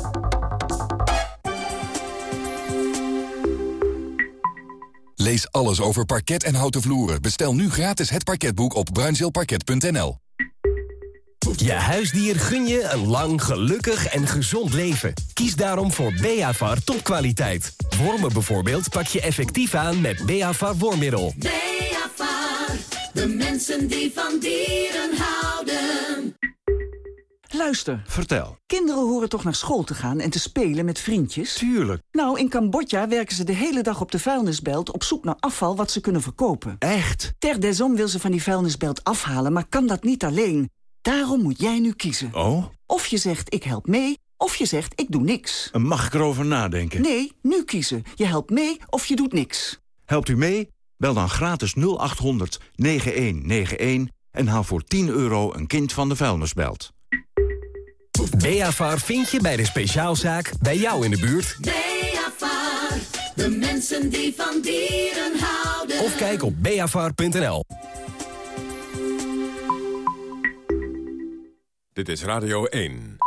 Lees alles over parket en houten vloeren. Bestel nu gratis het parketboek op bruinzeelparket.nl. Je huisdier gun je een lang, gelukkig en gezond leven. Kies daarom voor Beavar topkwaliteit. Wormen bijvoorbeeld pak je effectief aan met Beavar wormmiddel. Beavar, de mensen die van dieren houden. Luister. Vertel. Kinderen horen toch naar school te gaan en te spelen met vriendjes? Tuurlijk. Nou, in Cambodja werken ze de hele dag op de vuilnisbelt... op zoek naar afval wat ze kunnen verkopen. Echt? Ter desom wil ze van die vuilnisbelt afhalen, maar kan dat niet alleen. Daarom moet jij nu kiezen. Oh? Of je zegt ik help mee, of je zegt ik doe niks. Mag ik erover nadenken? Nee, nu kiezen. Je helpt mee of je doet niks. Helpt u mee? Bel dan gratis 0800 9191 en haal voor 10 euro een kind van de vuilnisbelt. Beavar vind je bij de speciaalzaak bij jou in de buurt. Beavar, de mensen die van dieren houden. Of kijk op beavar.nl. Dit is Radio 1.